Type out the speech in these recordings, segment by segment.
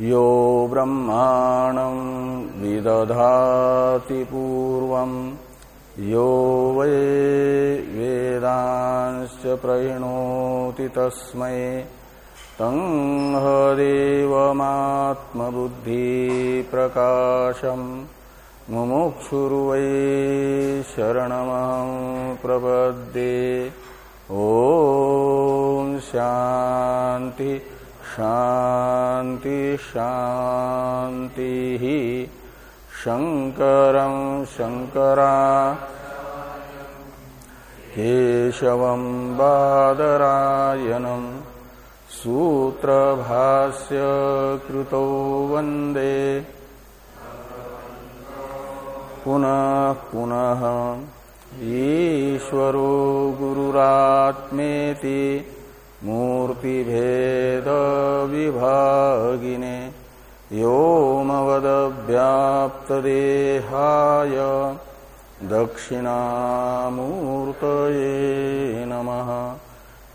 यो ब्रह्माणं विदधाति पूर्वम् यो वै वेदांश्च प्रहिणोति तस्मै। तं हदेवमात्मबुद्धिप्रकाशम् मुमुक्षुर्वै शरणमहं प्रपद्ये। ॐ शान्ति। शान्ति शान्तिः शङ्करं शङ्करा केशवं बादरायणं सूत्रभास्य कृतौ वंदे पुनः पुनः ईश्वरो गुरुरात्मेति मूर्तिभेदविभागिने व्योमवदव्याप्तदेहाय दक्षिणामूर्तये नमः।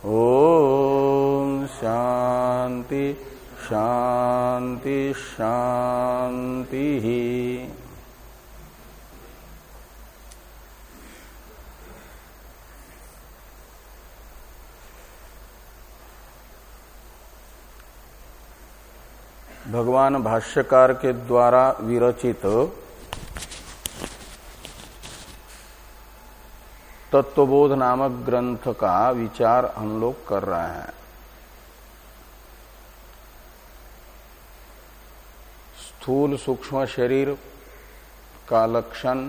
ॐ शान्ति शान्ति शान्तिः। भगवान भाष्यकार के द्वारा विरचित तत्वबोध नामक ग्रंथ का विचार हम लोग कर रहे हैं। स्थूल सूक्ष्म शरीर का लक्षण,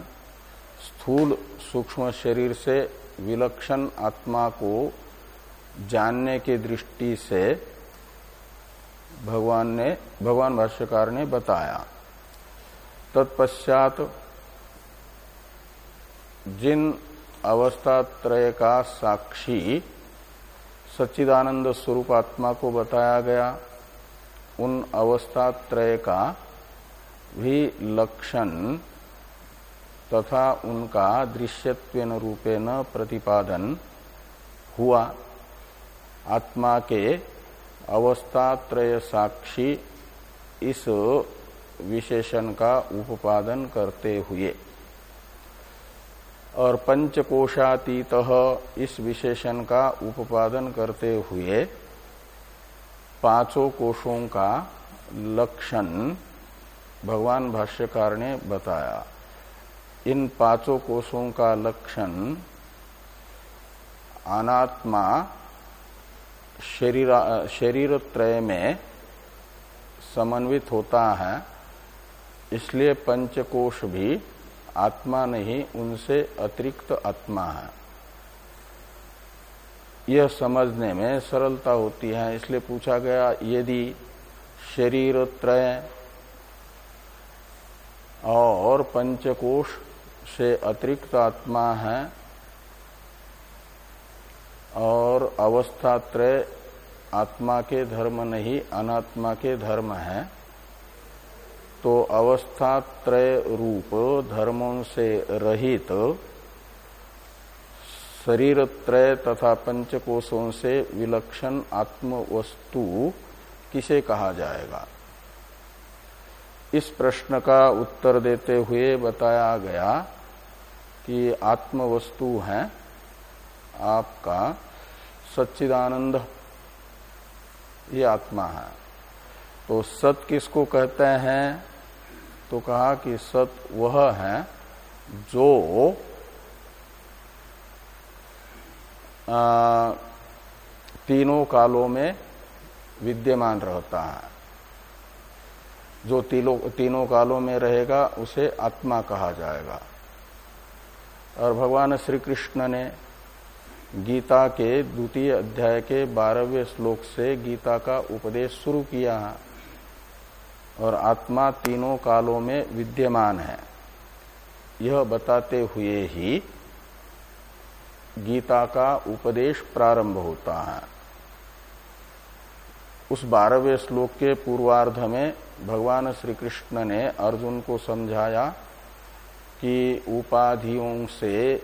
स्थूल सूक्ष्म शरीर से विलक्षण आत्मा को जानने की दृष्टि से भगवान ने, भगवान भाष्यकार ने बताया। तत्पश्चात जिन अवस्था त्रय का साक्षी सच्चिदानंद स्वरूप आत्मा को बताया गया, उन अवस्था त्रय का भी लक्षण तथा उनका दृश्यत्व रूपेण प्रतिपादन हुआ। आत्मा के अवस्थात्रय साक्षी इस विशेषण का उपादन करते हुए। और पंचकोशातीत इस विशेषण का उपादन करते हुए पाँचों कोशों का लक्षण भगवान भाष्यकार ने बताया। इन पाँचों कोशों का लक्षण अनात्मा शरीर शरीर त्रय में समन्वित होता है, इसलिए पंचकोश भी आत्मा नहीं, उनसे अतिरिक्त आत्मा है। यह समझने में सरलता होती है, इसलिए पूछा गया, यदि शरीर त्रय और पंचकोश से अतिरिक्त आत्मा है और अवस्था त्रय आत्मा के धर्म नहीं, अनात्मा के धर्म है। तो अवस्था त्रय रूप धर्मों से रहित शरीर त्रय तथा पंचकोशों से विलक्षण आत्म वस्तु किसे कहा जाएगा? इस प्रश्न का उत्तर देते हुए बताया गया कि आत्म वस्तु है आपका सच्चिदानंद। ये आत्मा है। तो सत किसको कहते हैं? तो कहा कि सत वह है जो आ, तीनों कालों में विद्यमान रहता है। जो तीनों तीनों कालों में रहेगा उसे आत्मा कहा जाएगा। और भगवान श्री कृष्ण ने गीता के द्वितीय अध्याय के बारहवें श्लोक से गीता का उपदेश शुरू किया है और आत्मा तीनों कालों में विद्यमान है। यह बताते हुए ही गीता का उपदेश प्रारंभ होता है। उस बारहवें श्लोक के पूर्वार्ध में भगवान श्री कृष्ण ने अर्जुन को समझाया कि उपाधियों से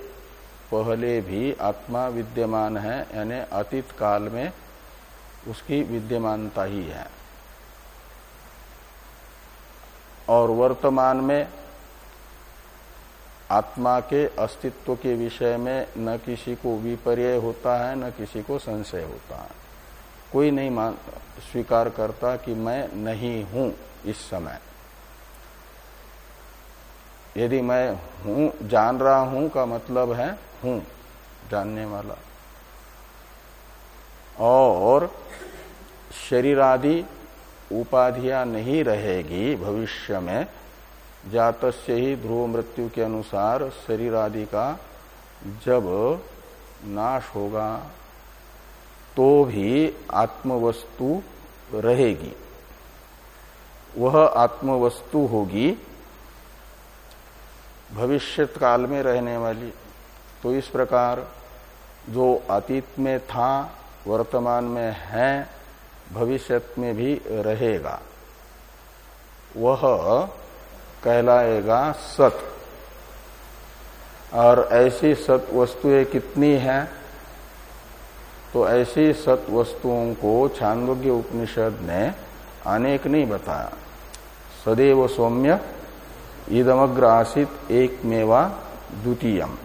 पहले भी आत्मा विद्यमान है, यानी अतीत काल में उसकी विद्यमानता ही है। और वर्तमान में आत्मा के अस्तित्व के विषय में न किसी को विपर्य होता है, न किसी को संशय होता है। कोई नहीं मान, स्वीकार करता कि मैं नहीं हूँ इस समय। यदि मैं हूँ, जान रहा हूँ का मतलब है हूँ, जानने वाला। और शरीर आदि उपाधियाँ नहीं रहेगी भविष्य में जात से ही ध्रुव मृत्यु के अनुसार शरीर आदि का जब नाश होगा तो भी आत्मवस्तु रहेगी। वह आत्मवस्तु होगी भविष्य काल में रहने वाली। तो इस प्रकार जो अतीत में था, वर्तमान में है भविष्य में भी रहेगा। वह कहलाएगा सत। और ऐसी सत वस्तुएँ कितनी हैं? तो ऐसी सत वस्तुओं को छांदोग्य उपनिषद ने अनेक नहीं बताया। सदैव सौम्य ईदमग्र आसित एक मेवा द्वितीयम।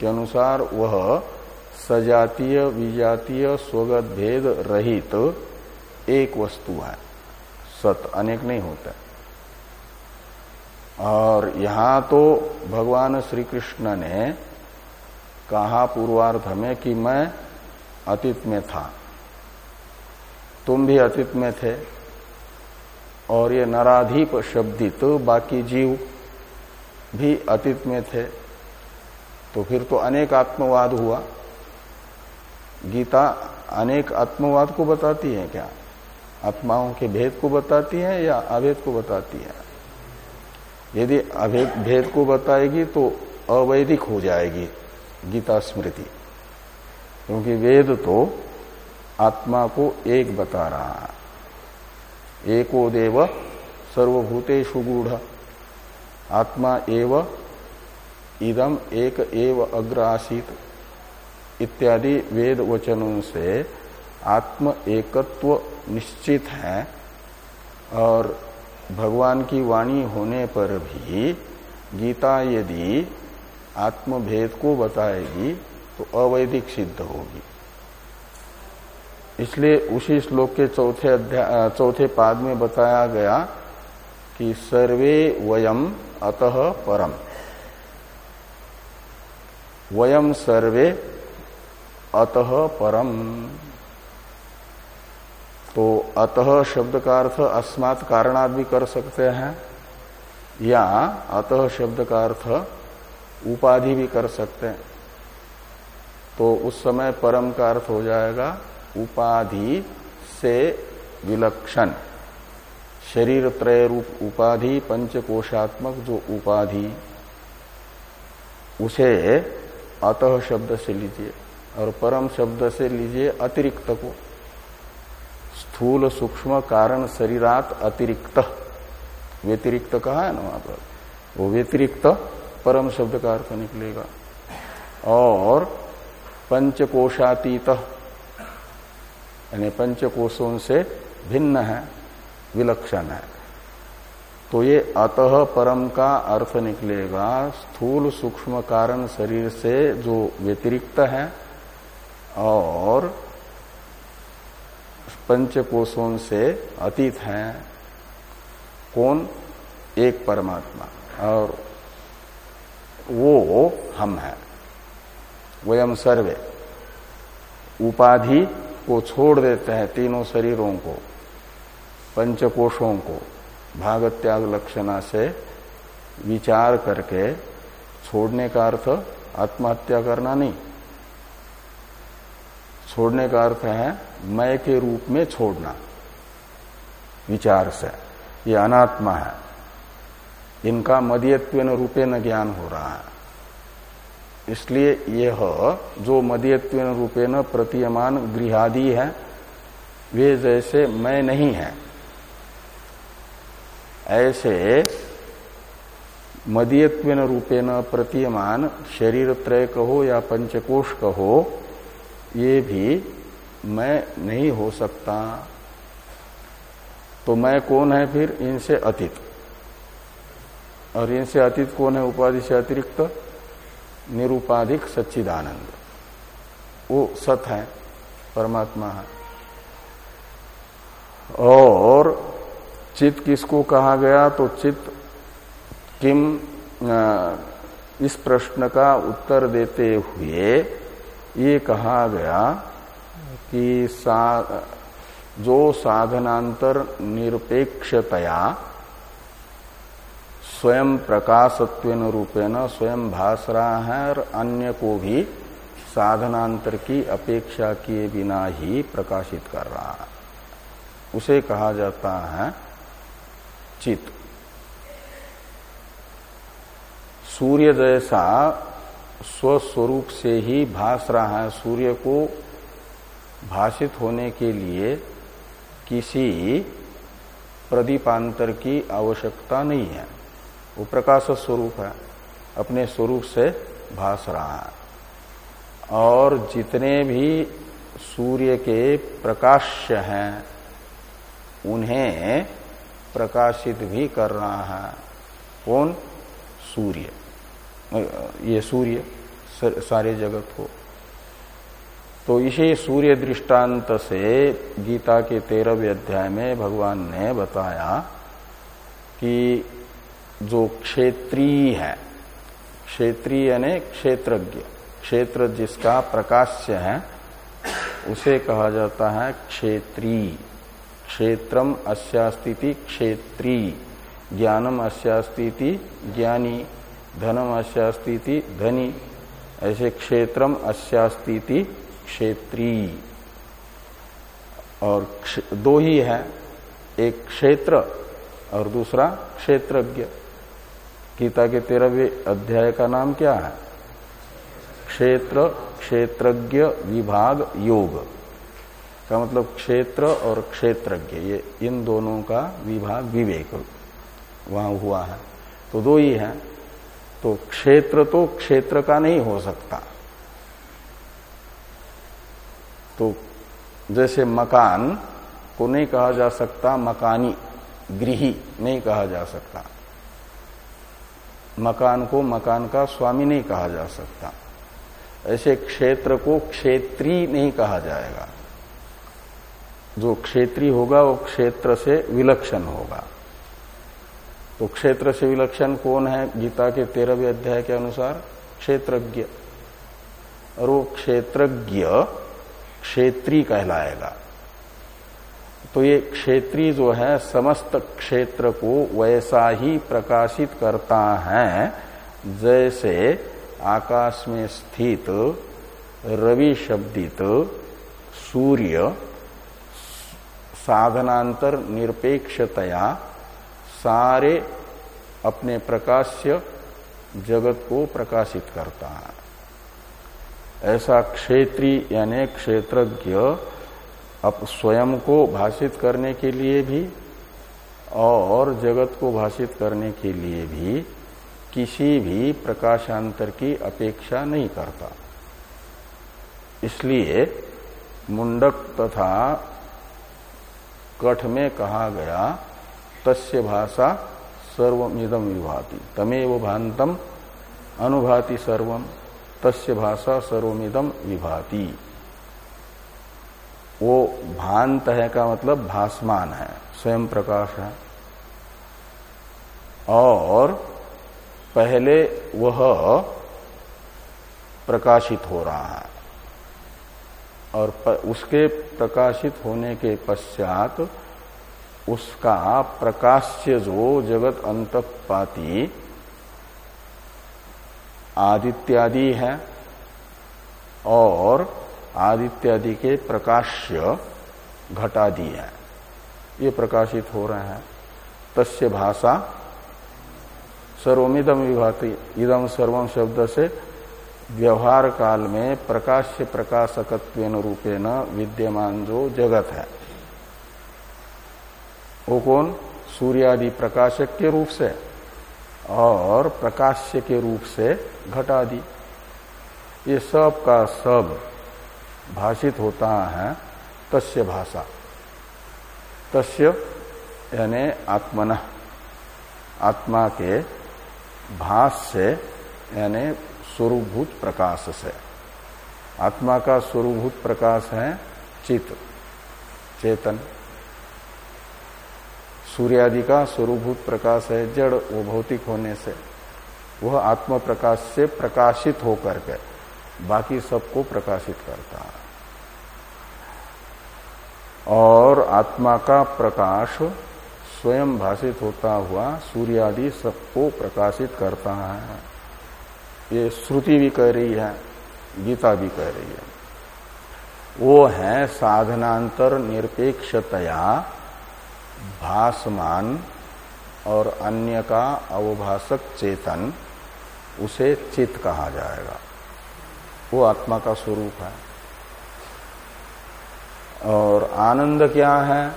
के अनुसार वह सजातीय, विजातीय, स्वगत, भेद रहित तो एक वस्तु है। सत अनेक नहीं होता। और यहाँ तो भगवान श्री कृष्ण ने कहा पूर्वार्ध में कि मैं अतीत में था। तुम भी अतीत में थे। और ये नराधीप शब्दित बाकी जीव भी अतीत में थे। तो फिर तो अनेक आत्मवाद हुआ। गीता अनेक आत्मवाद को बताती है क्या? आत्माओं के भेद को बताती है या अभेद को बताती है? यदि अभेद, भेद को बताएगी तो अवैधिक हो जाएगी गीता स्मृति। क्योंकि वेद तो आत्मा को एक बता रहा है। एको देव सर्वभूते सुगूढ़ आत्मा एव इदम एक एव अग्र आसित इत्यादि वेद वचनों से आत्म एकत्व निश्चित है। और भगवान की वाणी होने पर भी गीता यदि आत्मभेद को बताएगी तो अवैधिक सिद्ध होगी। इसलिए उसी श्लोक के चौथे चौथे पाद में बताया गया कि सर्वे वयम अतः परम। वयम सर्वे अतः परम। तो अतः शब्द का अर्थ अस्मात् कारणाद भी कर सकते हैं, या अतः शब्द का अर्थ उपाधि भी कर सकते हैं। तो उस समय परम का अर्थ हो जाएगा उपाधि से विलक्षण। शरीर त्रय रूप उपाधि, पंचकोशात्मक जो उपाधि, उसे अतः शब्द से लीजिए और परम शब्द से लीजिए अतिरिक्त को। स्थूल सूक्ष्म कारण शरीरात अतिरिक्त। व्यतिरिक्त कहा है ना वहाँ पर? वो व्यतिरिक्त परम शब्द का अर्थ निकलेगा। और पंचकोशातीत, यानी पंचकोशों से भिन्न है, विलक्षण है। तो ये अतः परम का अर्थ निकलेगा, स्थूल सूक्ष्म कारण शरीर से जो व्यतिरिक्त है और पंचकोशों से अतीत है, कौन? एक परमात्मा। और वो हम है। वयम सर्वे। उपाधि को छोड़ देते हैं तीनों शरीरों को पंचकोशों को। भाग त्याग लक्षणा से विचार करके छोड़ने का अर्थ आत्महत्या करना नहीं। छोड़ने का अर्थ है मय के रूप में छोड़ना। विचार से। ये अनात्मा है। इनका मदीयत्व रूपे न ज्ञान हो रहा है। इसलिए यह जो मदीयत्व रूपे न प्रतीयमान गृहादि है, वे जैसे मैं नहीं है। ऐसे मदीयत्व रूपे न प्रतीयमान शरीर त्रय कहो या पंचकोश कहो, ये भी मैं नहीं हो सकता। तो मैं कौन है फिर? इनसे अतीत। और इनसे अतीत कौन है? उपाधि से अतिरिक्त निरुपाधिक सच्चिदानंद। वो सत है, परमात्मा है। और चित किसको कहा गया? तो चित किम इस प्रश्न का उत्तर देते हुए ये कहा गया कि सा, जो साधनांतर निरपेक्षतया स्वयं प्रकाशत्व रूपेण स्वयं भास रहा है और अन्य को भी साधनांतर की अपेक्षा किए बिना ही प्रकाशित कर रहा है। उसे कहा जाता है चित। सूर्य जैसा स्वस्वरूप से ही भास रहा है। सूर्य को भाषित होने के लिए किसी प्रदीपांतर की आवश्यकता नहीं है। वो प्रकाश स्वरूप है, अपने स्वरूप से भास रहा है। और जितने भी सूर्य के प्रकाश्य हैं, उन्हें प्रकाशित भी कर रहा है। कौन? सूर्य। ये सूर्य, सारे जगत को। तो इसी सूर्य दृष्टांत से गीता के तेरहवें अध्याय में भगवान ने बताया कि जो क्षेत्रीय है, क्षेत्रीय यानी क्षेत्रज्ञ, क्षेत्र जिसका प्रकाश्य है, उसे कहा जाता है क्षेत्री। क्षेत्रम अस्यास्तिति क्षेत्री, ज्ञानम अस्यास्तिति ज्ञानी, धनम अस्यास्तिति धनी, ऐसे क्षेत्रम अस्यास्तिति क्षेत्री। और दो ही है, एक क्षेत्र और दूसरा क्षेत्रज्ञ। गीता के तेरहवें अध्याय का नाम क्या है? क्षेत्र, क्षेत्रज्ञ, विभाग, योग। का मतलब क्षेत्र और क्षेत्रज्ञ, ये इन दोनों का विभाग विवेक वहाँ हुआ है। तो दो ही है। तो क्षेत्र तो क्षेत्र का नहीं हो सकता। तो जैसे मकान को नहीं कहा जा सकता, मकानी गृही नहीं कहा जा सकता। मकान को मकान का स्वामी नहीं कहा जा सकता। ऐसे क्षेत्र को क्षेत्री नहीं कहा जाएगा। जो क्षेत्री होगा, वो क्षेत्र से विलक्षण होगा। तो क्षेत्र से विलक्षण कौन है? गीता के तेरहवें अध्याय के अनुसार क्षेत्रज्ञ। और वो क्षेत्रज्ञ क्षेत्री कहलाएगा। तो ये क्षेत्री जो है, समस्त क्षेत्र को वैसा ही प्रकाशित करता है, जैसे आकाश में स्थित रवि शब्दित सूर्य साधनांतर निरपेक्षतया सारे अपने प्रकाश्य जगत को प्रकाशित करता है। ऐसा क्षेत्री यानी क्षेत्रज्ञ अब स्वयं को भाषित करने के लिए भी और जगत को भाषित करने के लिए भी किसी भी प्रकाशांतर की अपेक्षा नहीं करता। इसलिए मुंडक तथा कठ में कहा गया, तस्य भाषा सर्वमिदम विभाति। तमेव भांतम अनुभाति सर्वम तस्य भाषा सर्वमिदम विभाति। वो भांत है का मतलब भासमान है, स्वयं प्रकाश है। और पहले वह प्रकाशित हो रहा है। और उसके प्रकाशित होने के पश्चात उसका प्रकाश्य जो जगत अंतपाती आदित्यादि है और आदित्यादि के प्रकाश्य घटादि है। ये प्रकाशित हो रहे हैं। तस्य भाषा सर्वमिदम विभाति। इदम सर्वम शब्द से व्यवहार काल में प्रकाश्य प्रकाशकत्व रूपेण विद्यमान जो जगत है। वो कौन? सूर्यादि प्रकाशक के रूप से और प्रकाश्य के रूप से घटादि। ये सब का सब भाषित होता है तस्य भाषा। तस्य यानी आत्मन। आत्मा के भाष से यानी स्वरूपभूत प्रकाश से। आत्मा का स्वरूभूत प्रकाश है चित चेतन। सूर्यादि का स्वरूभूत प्रकाश है जड़, वो भौतिक होने से। वह आत्म प्रकाश से प्रकाशित होकर के बाकी सबको प्रकाशित करता है। और आत्मा का प्रकाश स्वयं भाषित होता हुआ सूर्यादि सबको प्रकाशित करता है। ये श्रुति भी कह रही है, गीता भी कह रही है। वो है साधनांतर निरपेक्षतया भासमान और अन्य का अवभाषक चेतन, उसे चित कहा जाएगा। वो आत्मा का स्वरूप है। और आनंद क्या है?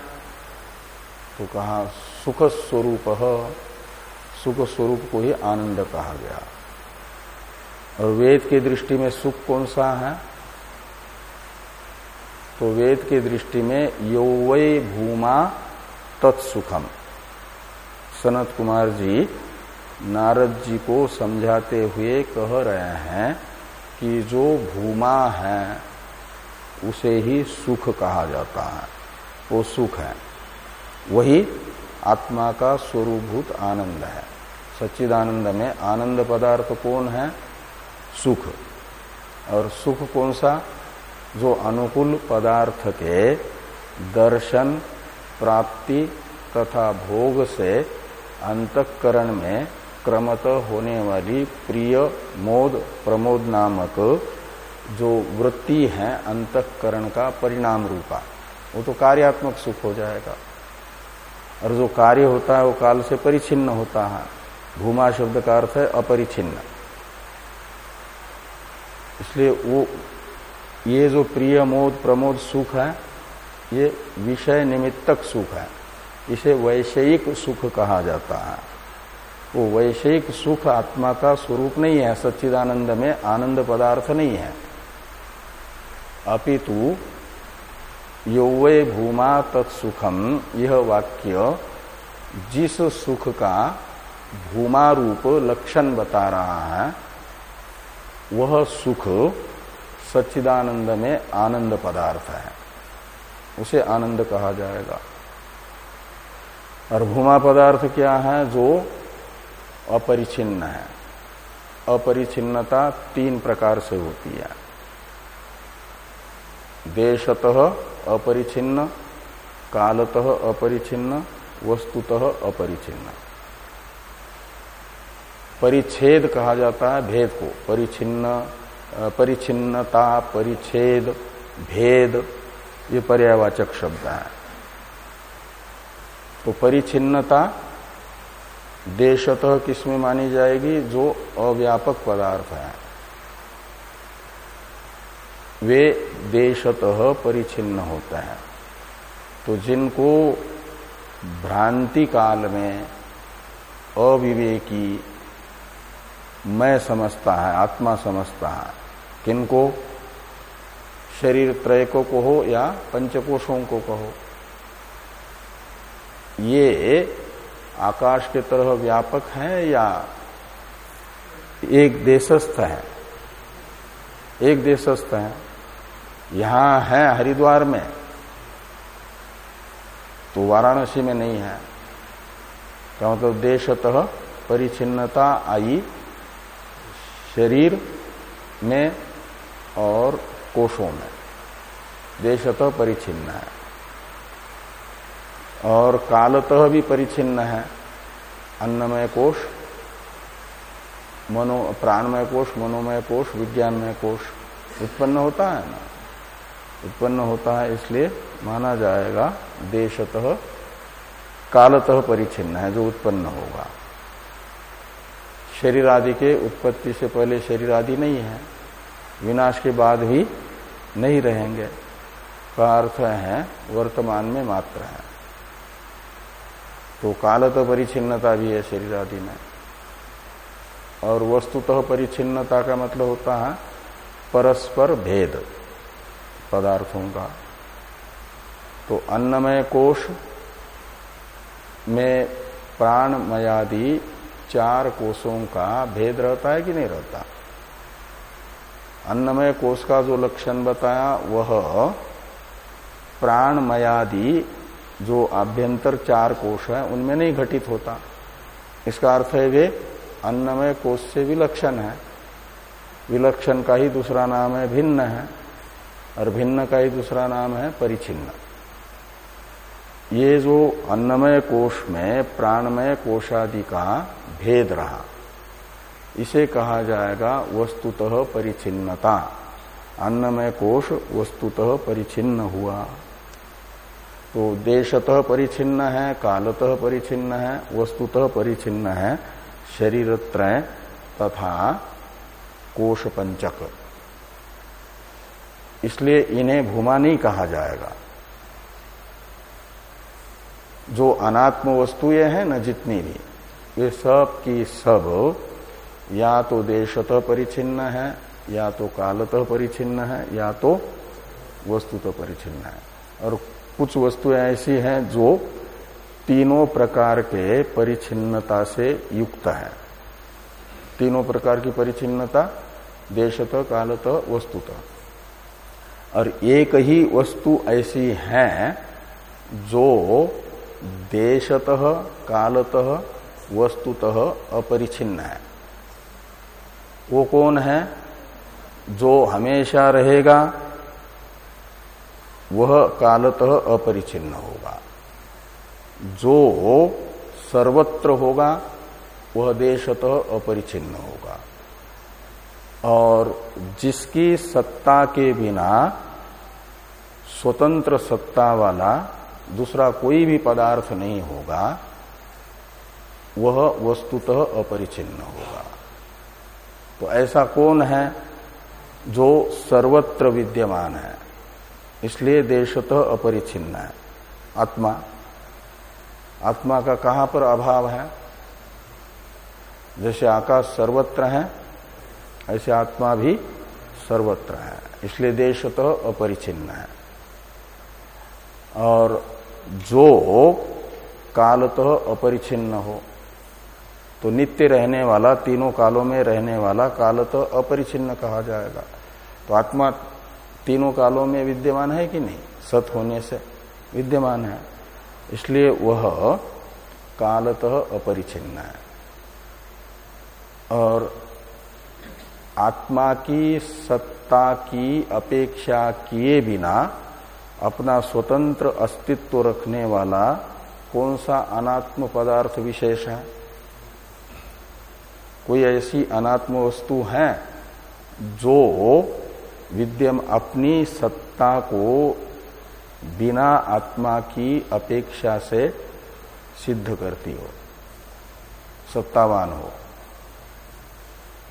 तो कहा, सुख स्वरूप सुख स्वरूप को ही आनंद कहा गया। और वेद की दृष्टि में सुख कौन सा है? तो वेद की दृष्टि में यो वै भूमा तत्सुखम। सनत कुमार जी नारद जी को समझाते हुए कह रहे हैं कि जो भूमा है, उसे ही सुख कहा जाता है। वो सुख है। वही आत्मा का स्वरूभूत आनंद है। सच्चिदानंद में आनंद पदार्थ कौन है? सुख। और सुख कौन सा? जो अनुकूल पदार्थ के दर्शन, प्राप्ति तथा भोग से अंतकरण में क्रमत होने वाली प्रिय मोद प्रमोद नामक जो वृत्ति है, अंतकरण का परिणाम रूपा, वो तो कार्यात्मक सुख हो जाएगा। और जो कार्य होता है, वो काल से परिचिन्न होता है। भूमा शब्द का अर्थ है अपरिचिन्न इसलिए वो, ये जो प्रिय, मोद, प्रमोद सुख है, ये विषय निमित्तक सुख है। इसे वैषयिक सुख कहा जाता है। वो वैषयिक सुख आत्मा का स्वरूप नहीं है, सच्चिदानंद में आनंद पदार्थ नहीं है। अपितु यौवे भूमा तत्सुखम, यह वाक्य जिस सुख का भूमा रूप लक्षण बता रहा है वह सुख सच्चिदानंद में आनंद पदार्थ है। उसे आनंद कहा जाएगा। और भूमा पदार्थ क्या है? जो अपरिचिन्न है। अपरिचिन्नता तीन प्रकार से होती है। देशतः अपरिचिन्न, कालतः अपरिचिन्न, वस्तुतः अपरिचिन्न। परिच्छेद कहा जाता है भेद को। परिचिन्न परिचिन्नता परिच्छेद, भेद, ये पर्यावाचक शब्द है। तो परिचिन्नता देशतः किसमें मानी जाएगी? जो अव्यापक पदार्थ है। वे देशतः परिचिन्न होते हैं। तो जिनको भ्रांति काल में अविवेकी मैं समझता है, आत्मा समझता है। किनको? शरीर त्रय को कहो या पंचकोशों को कहो। ये आकाश के तरह व्यापक है या एक देशस्थ है? एक देशस्थ है। यहाँ है हरिद्वार में तो वाराणसी में नहीं है। क्या मतलब देशतः परिचिन्नता आई शरीर में और कोषों में। देशतः परिचिन्न है। और कालतः भी परिचिन्न है। अन्नमय कोष, मनो, प्राणमय कोष, मनोमय कोष, विज्ञानमय कोष उत्पन्न होता है ना? उत्पन्न होता है इसलिए माना जाएगा देशतः कालतः परिचिन्न है जो उत्पन्न होगा। शरीर आदि के उत्पत्ति से पहले शरीर आदि नहीं है। विनाश के बाद भी नहीं रहेंगे। का अर्थ है, वर्तमान में मात्र है। तो कालत परिचिन्नता भी है शरीर आदि में। और वस्तुतः तो परिचिन्नता का मतलब होता है, परस्पर भेद पदार्थों का। तो अन्नमय कोश में प्राणमयादि चार कोषों का भेद रहता है कि नहीं रहता? अन्नमय कोष का जो लक्षण बताया, वह प्राणमयादि जो आभ्यंतर चार कोष है, उनमें नहीं घटित होता। इसका अर्थ है वे अन्नमय कोष से विलक्षण है। विलक्षण का ही दूसरा नाम है भिन्न है, और भिन्न का ही दूसरा नाम है परिचिन्न। ये जो अन्नमय कोष में, प्राणमय कोषादि का भेद रहा। इसे कहा जाएगा वस्तुतः परिचिन्नता अन्नमय कोष वस्तुतः परिचिन्न हुआ। तो देशतः परिचिन्न है, कालतः परिचिन्न है, वस्तुतः परिचिन्न है शरीर त्रय तथा कोश पंचक इसलिए इन्हें भूमा नहीं कहा जाएगा। जो अनात्म वस्तु ये है, न जितनी भी। वे सब की सब या तो देशतः परिचिन्न है, या तो कालतः परिचिन्न है, या तो वस्तुतः परिचिन्न है। और कुछ वस्तुएँ ऐसी हैं जो तीनों प्रकार के परिचिन्नता से युक्त है। तीनों प्रकार की परिचिन्नता देशतः, कालतः, वस्तुतः। और एक ही वस्तु ऐसी है जो देशतः, कालतः, वस्तुतः अपरिचिन्न है। वो कौन है? जो हमेशा रहेगा, वह कालतः अपरिचिन्न होगा। जो सर्वत्र होगा, वह देशतः अपरिचिन्न होगा। और जिसकी सत्ता के बिना स्वतंत्र सत्ता वाला दूसरा कोई भी पदार्थ नहीं होगा, वह वस्तुतः अपरिचिन्न होगा। तो ऐसा कौन है जो सर्वत्र विद्यमान है? इसलिए देशतः अपरिचिन्न है। आत्मा। आत्मा का कहाँ पर अभाव है? जैसे आकाश सर्वत्र है, ऐसे आत्मा भी सर्वत्र है। इसलिए देशतः अपरिचिन्न है। और जो कालतः अपरिचिन्न हो। तो नित्य रहने वाला, तीनों कालों में रहने वाला कालतः अपरिचिन्न कहा जाएगा। तो आत्मा तीनों कालों में विद्यमान है कि नहीं? सत होने से विद्यमान है। इसलिए वह कालतः अपरिचिन्न है। और आत्मा की सत्ता की अपेक्षा किए बिना अपना स्वतंत्र अस्तित्व रखने वाला कौन सा अनात्म पदार्थ विशेष है? कोई ऐसी अनात्म वस्तु है जो विद्यम अपनी सत्ता को बिना आत्मा की अपेक्षा से सिद्ध करती हो, सत्तावान हो?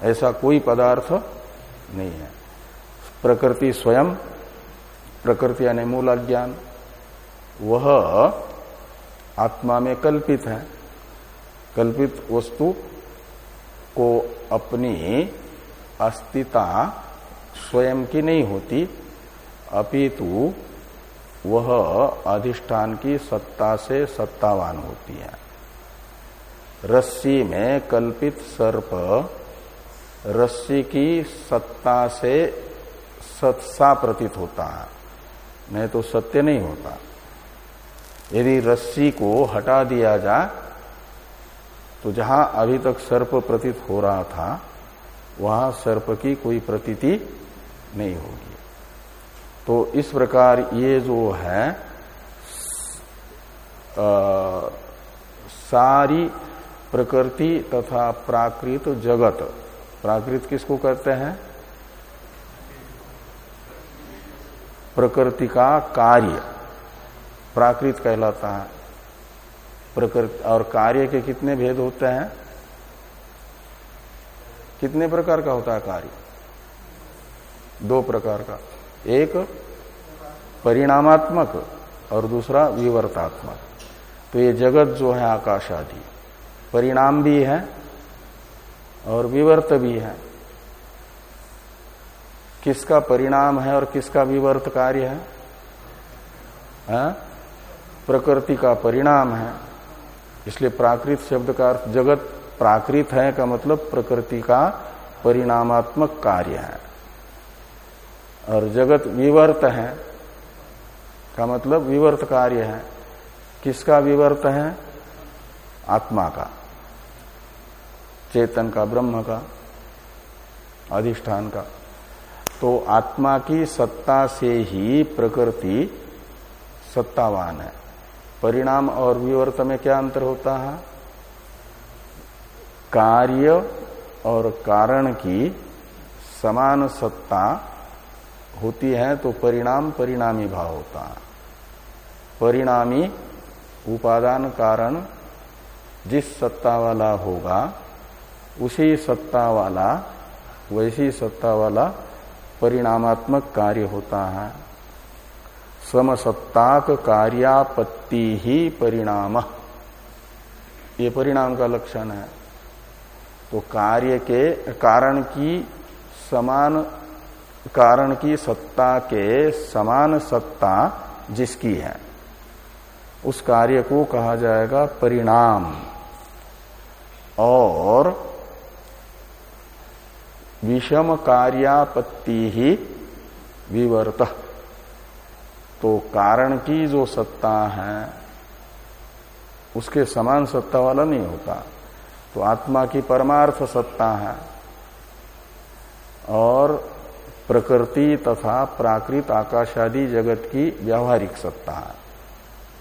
ऐसा कोई पदार्थ नहीं है। प्रकृति स्वयं प्रकृति यानी मूल अज्ञान वह आत्मा में कल्पित है। कल्पित वस्तु को अपनी अस्तिता स्वयं की नहीं होती, अपितु वह अधिष्ठान की सत्ता से सत्तावान होती है। रस्सी में कल्पित सर्प रस्सी की सत्ता से सत्सा प्रतीत होता है। नहीं तो सत्य नहीं होता। यदि रस्सी को हटा दिया जाए तो जहाँ अभी तक सर्प प्रतीत हो रहा था वहाँ सर्प की कोई प्रतीति नहीं होगी। तो इस प्रकार ये जो है आ, सारी प्रकृति तथा प्राकृत जगत प्राकृत किसको कहते हैं? प्रकृति का कार्य। प्राकृत कहलाता है। प्रकृति और कार्य के कितने भेद होते हैं? कितने प्रकार का होता है कार्य? दो प्रकार का। एक परिणामात्मक और दूसरा विवर्तात्मक। तो ये जगत जो है आकाश आदि परिणाम भी है और विवर्त भी है। किसका परिणाम है और किसका विवर्त कार्य है, है? प्रकृति का परिणाम है। इसलिए प्राकृत शब्द का अर्थ जगत प्राकृत है का मतलब प्रकृति का परिणामात्मक कार्य है। और जगत विवर्त है का मतलब विवर्त कार्य है। किसका विवर्त है? आत्मा का। चेतन का ब्रह्म का अधिष्ठान का। तो आत्मा की सत्ता से ही प्रकृति सत्तावान है। परिणाम और विवर्त में क्या अंतर होता है? कार्य और कारण की समान सत्ता होती है तो परिणाम परिणामी भाव होता है। परिणामी उपादान कारण जिस सत्ता वाला होगा, उसी सत्ता वाला, वैसी सत्ता वाला परिणामात्मक कार्य होता है। समसत्ताक कार्यापत्ति ही परिणाम। ये परिणाम का लक्षण है। तो कार्य के, कारण की समान, कारण की सत्ता के समान सत्ता जिसकी है, उस कार्य को कहा जाएगा परिणाम। और विषम कार्यापत्ति ही विवर्त। तो कारण की जो सत्ता है, उसके समान सत्ता वाला नहीं होता। तो आत्मा की परमार्थ सत्ता है और प्रकृति तथा प्राकृत आकाशादि जगत की व्यावहारिक सत्ता है,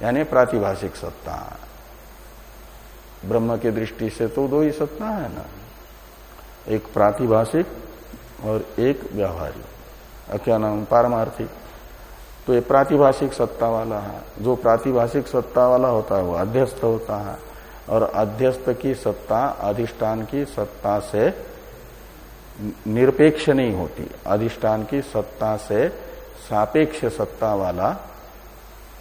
यानी प्रातिभाषिक सत्ता है। ब्रह्म की दृष्टि से तो दो ही सत्ता है ना। एक प्रातिभाषिक और एक व्यावहारिक क्या नाम? पारमार्थिक। तो ये प्रातिभाषिक सत्ता वाला है। जो प्रातिभाषिक सत्ता वाला होता है, वो अध्यस्त होता है। और अध्यस्त की सत्ता अधिष्ठान की सत्ता से निरपेक्ष नहीं होती। अधिष्ठान की सत्ता से सापेक्ष सत्ता वाला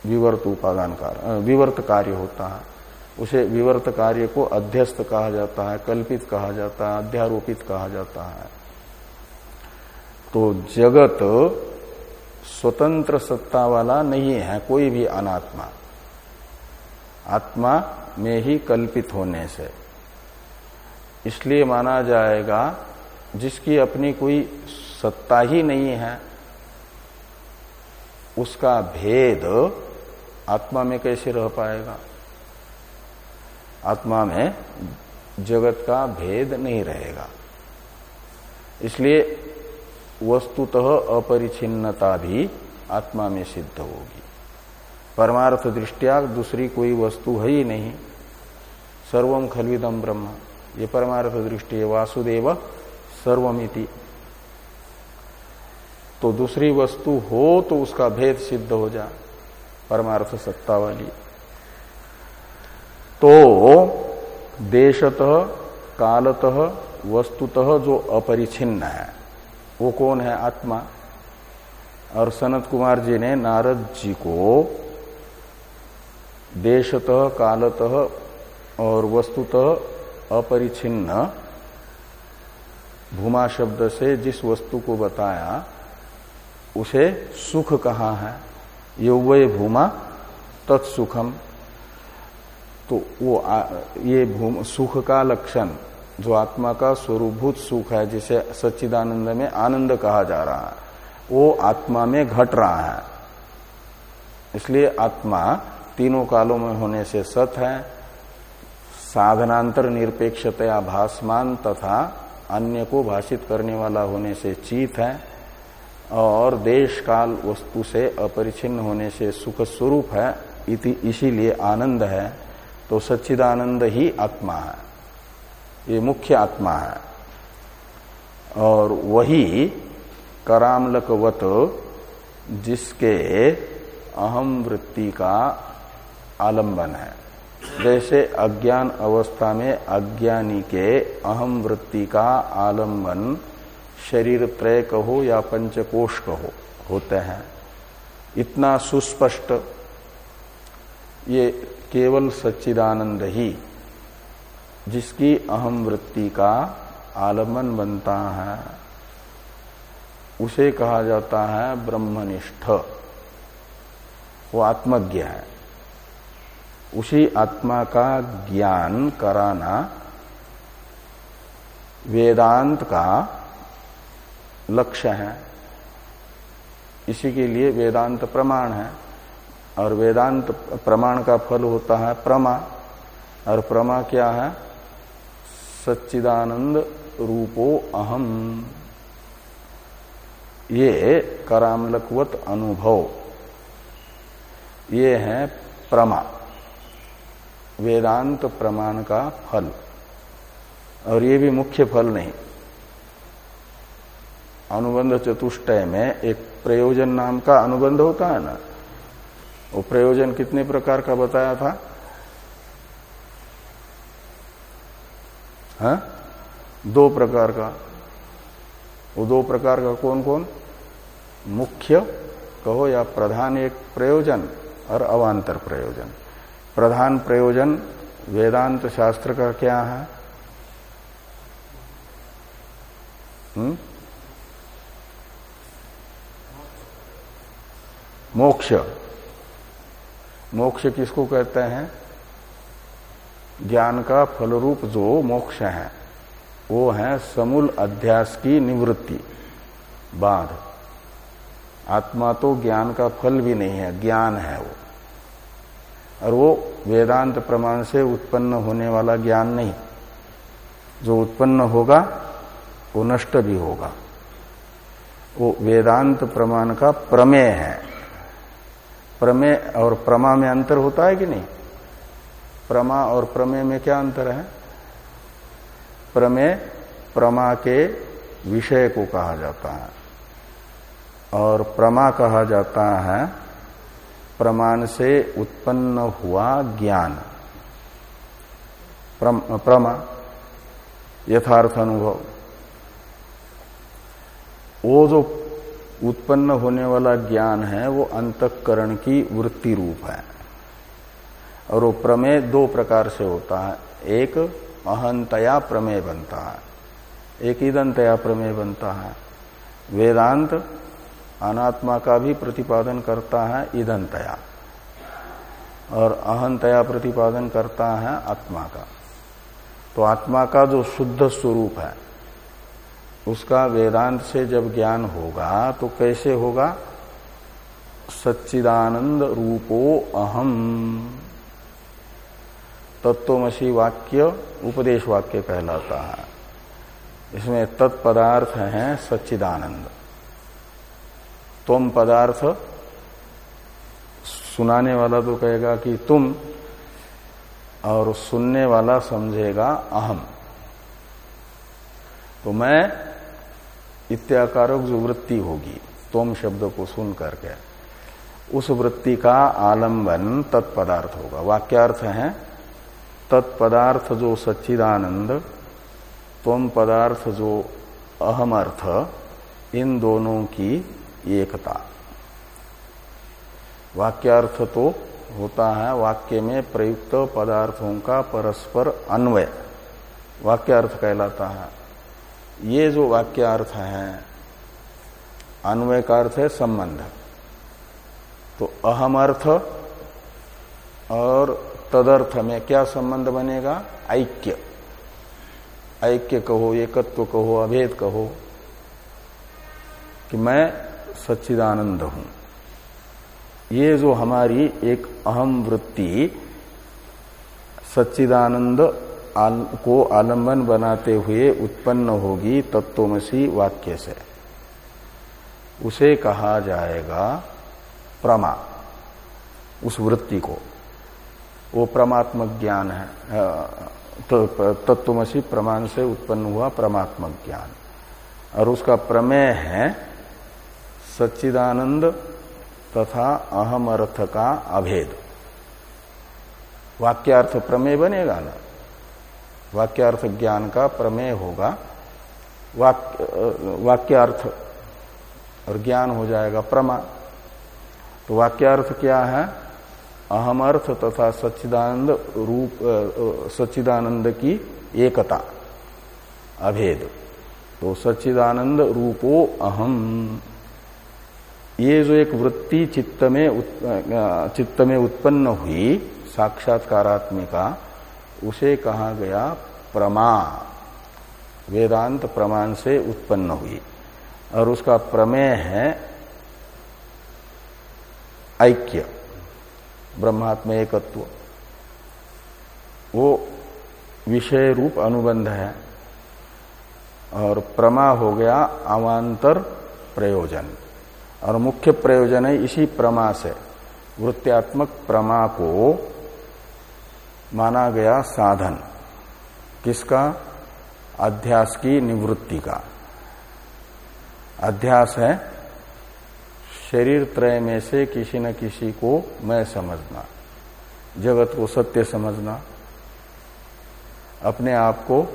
विवर्त उपादान कार्य विवर्त कार्य होता है। उसे विवर्त कार्य को अध्यस्त कहा जाता है, कल्पित कहा जाता है, अध्यारोपित कहा जाता है। तो जगत स्वतंत्र सत्ता वाला नहीं है, कोई भी अनात्मा। आत्मा में ही कल्पित होने से। इसलिए माना जाएगा, जिसकी अपनी कोई सत्ता ही नहीं है, उसका भेद आत्मा में कैसे रह पाएगा? आत्मा में जगत का भेद नहीं रहेगा। इसलिए वस्तुतः अपरिचिन्नता भी आत्मा में सिद्ध होगी। परमार्थ दृष्टिया दूसरी कोई वस्तु है ही नहीं। सर्वम खलविदम ब्रह्म। ये परमार्थ दृष्टि वासुदेव सर्वमिति। तो दूसरी वस्तु हो तो उसका भेद सिद्ध हो जाए परमार्थ सत्ता वाली तो देशतः, कालतः, वस्तुतः जो अपरिछिन्न है, वो कौन है आत्मा? और सनत कुमार जी ने नारद जी को देशतः, कालतः और वस्तुतः अपरिछिन्न भूमा शब्द से जिस वस्तु को बताया, उसे सुख कहा है? यौवय भूमा तत्सुखम। तो वो आ, ये भूम सुख का लक्षण जो आत्मा का स्वरूभूत सुख है जिसे सच्चिदानंद में आनंद कहा जा रहा है वो आत्मा में घट रहा है। इसलिए आत्मा तीनों कालों में होने से सत है साधनांतर निरपेक्षतया भाषमान तथा अन्य को भाषित करने वाला होने से चीत है और देश काल वस्तु से अपरिचिन्न होने से सुख स्वरूप है इसीलिए आनंद है। तो सच्चिदानंद ही आत्मा है। ये मुख्य आत्मा है। और वही करामलकवत जिसके अहम वृत्ति का आलंबन है। जैसे अज्ञान अवस्था में अज्ञानी के अहम वृत्ति का आलंबन शरीर त्रय कहो या पंचकोश कहो, होते हैं। इतना सुस्पष्ट ये केवल सच्चिदानंद ही जिसकी अहम वृत्ति का आलमन बनता है। उसे कहा जाता है ब्रह्मनिष्ठ। वो आत्मज्ञ है। उसी आत्मा का ज्ञान कराना वेदांत का लक्ष्य है। इसी के लिए वेदांत प्रमाण है। और वेदांत प्रमाण का फल होता है प्रमा। और प्रमा क्या है? सच्चिदानंद रूपो अहम। ये करामलकवत अनुभव। ये है प्रमा। वेदांत प्रमाण का फल। और ये भी मुख्य फल नहीं। अनुबंध चतुष्टय में एक प्रयोजन नाम का अनुबंध होता है ना? वो प्रयोजन कितने प्रकार का बताया था? हा? दो प्रकार का। वो दो प्रकार का कौन कौन मुख्य कहो या प्रधान एक प्रयोजन और अवान्तर प्रयोजन। प्रधान प्रयोजन वेदांत शास्त्र का क्या है? हुँ? मोक्ष। मोक्ष किसको कहते हैं? ज्ञान का फलरूप जो मोक्ष है, वो है समूल अध्यास की निवृत्ति, बाध। आत्मा तो ज्ञान का फल भी नहीं है, ज्ञान है वो। और वो वेदांत प्रमाण से उत्पन्न होने वाला ज्ञान नहीं। जो उत्पन्न होगा, वो नष्ट भी होगा। वो वेदांत प्रमाण का प्रमेय है। प्रमेय और प्रमा में अंतर होता है कि नहीं? प्रमा और प्रमेय में क्या अंतर है? प्रमेय प्रमा के विषय को कहा जाता है और प्रमा कहा जाता है प्रमाण से उत्पन्न हुआ ज्ञान। प्रमा यथार्थ अनुभव। वो जो उत्पन्न होने वाला ज्ञान है, वो अंतकरण की वृत्ति रूप है। और वो प्रमेय दो प्रकार से होता है। एक, अहंतया प्रमेय बनता है। एक ईदंतया प्रमेय बनता है। वेदांत अनात्मा का भी प्रतिपादन करता है ईदंतया और अहंतया प्रतिपादन करता है आत्मा का। तो आत्मा का जो शुद्ध स्वरूप है उसका वेदांत से जब ज्ञान होगा तो कैसे होगा? सच्चिदानंद रूपो अहम। तत्वमसी वाक्य उपदेश वाक्य कहलाता है। इसमें तत्पदार्थ है सच्चिदानंद। तुम पदार्थ, सुनाने वाला तो कहेगा कि तुम, और सुनने वाला समझेगा अहम। तो मैं इत्याकारक जो वृत्ति होगी, तोम शब्द को सुन करके, उस वृत्ति का आलंबन तत्पदार्थ होगा। वाक्यार्थ है, तत्पदार्थ जो सच्चिदानंद, तोम पदार्थ जो अहम अर्थ इन दोनों की एकता। वाक्यार्थ तो होता है, वाक्य में प्रयुक्त पदार्थों का परस्पर अन्वय। वाक्यार्थ कहलाता है ये जो वाक्य अर्थ है अन्वय का अर्थ है। संबंध तो अहम अर्थ और तदर्थ में क्या संबंध बनेगा? ऐक्य। ऐक्य कहो, एकत्व कहो, अभेद कहो कि मैं सच्चिदानंद हूँ। ये जो हमारी एक अहम वृत्ति, सच्चिदानंद को आलंबन बनाते हुए उत्पन्न होगी तत्वमसी वाक्य से। उसे कहा जाएगा प्रमा, उस वृत्ति को। वो परमात्मक ज्ञान है तो तत्वमसी प्रमाण से उत्पन्न हुआ परमात्मक ज्ञान। और उसका प्रमेय है सच्चिदानंद तथा अहम अर्थ का अभेद। वाक्यार्थ प्रमेय बनेगा ना? वाक्यार्थ ज्ञान का प्रमेय होगा। वाक्य वाक्यार्थ और ज्ञान हो जाएगा प्रमा। तो वाक्यार्थ क्या है? अहम अर्थ तथा सच्चिदानंद रूप सच्चिदानंद की एकता, अभेद। तो सच्चिदानंद रूपो अहम। ये जो एक वृत्ति चित्त में चित्त में उत्पन्न हुई साक्षात्कारात्मिका उसे कहा गया प्रमा। वेदांत प्रमाण से उत्पन्न हुई। और उसका प्रमेय है ऐक्य, ब्रह्मात्म एकत्व। वो विषय रूप अनुबंध है। और प्रमा हो गया अवान्तर प्रयोजन। और मुख्य प्रयोजन है इसी प्रमा से। वृत्त्यात्मक प्रमा को माना गया साधन, किसका? अध्यास की निवृत्ति का। अध्यास है शरीर त्रय में से किसी न किसी को मैं समझना, जगत को सत्य समझना, अपने आप को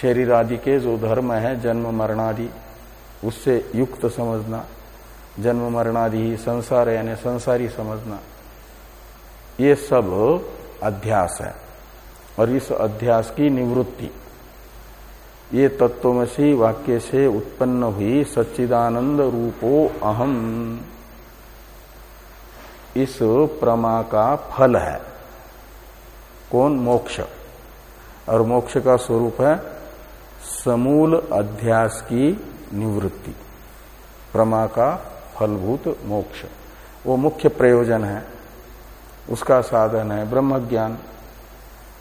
शरीर आदि के जो धर्म है, जन्म मरणादि उससे युक्त समझना, जन्म मरणादि ही संसार यानी संसारी समझना, ये सब अध्यास है। और इस अध्यास की निवृत्ति, ये तत्वमसी वाक्य से उत्पन्न हुई सच्चिदानंद रूपो अहम। इस प्रमा का फल है। कौन? मोक्ष। और मोक्ष का स्वरूप है समूल अध्यास की निवृत्ति। प्रमा का फलभूत मोक्ष। वो मुख्य प्रयोजन है। उसका साधन है ब्रह्म ज्ञान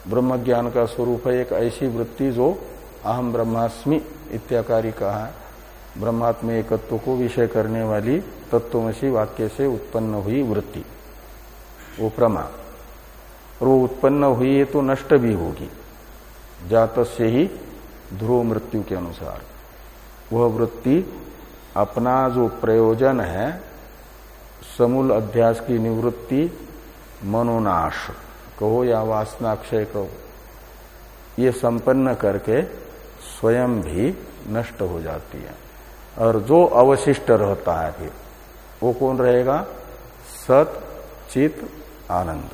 ब्रह्म ज्ञान का स्वरूप है एक ऐसी वृत्ति जो अहम ब्रह्मास्मि इत्याकारी कहा है। ब्रह्मात्म एकत्व को विषय करने वाली तत्वमसी वाक्य से उत्पन्न हुई वृत्ति। वो प्रमा। और वो उत्पन्न हुई है तो नष्ट भी होगी। जात से ही ध्रुव मृत्यु के अनुसार। वह वृत्ति अपना जो प्रयोजन है, समूल अध्यास की निवृत्ति मनोनाश। कहो या वासनाक्षय कहो ये संपन्न करके स्वयं भी नष्ट हो जाती है। और जो अवशिष्ट रहता है फिर वो कौन रहेगा? सत, चित, आनंद।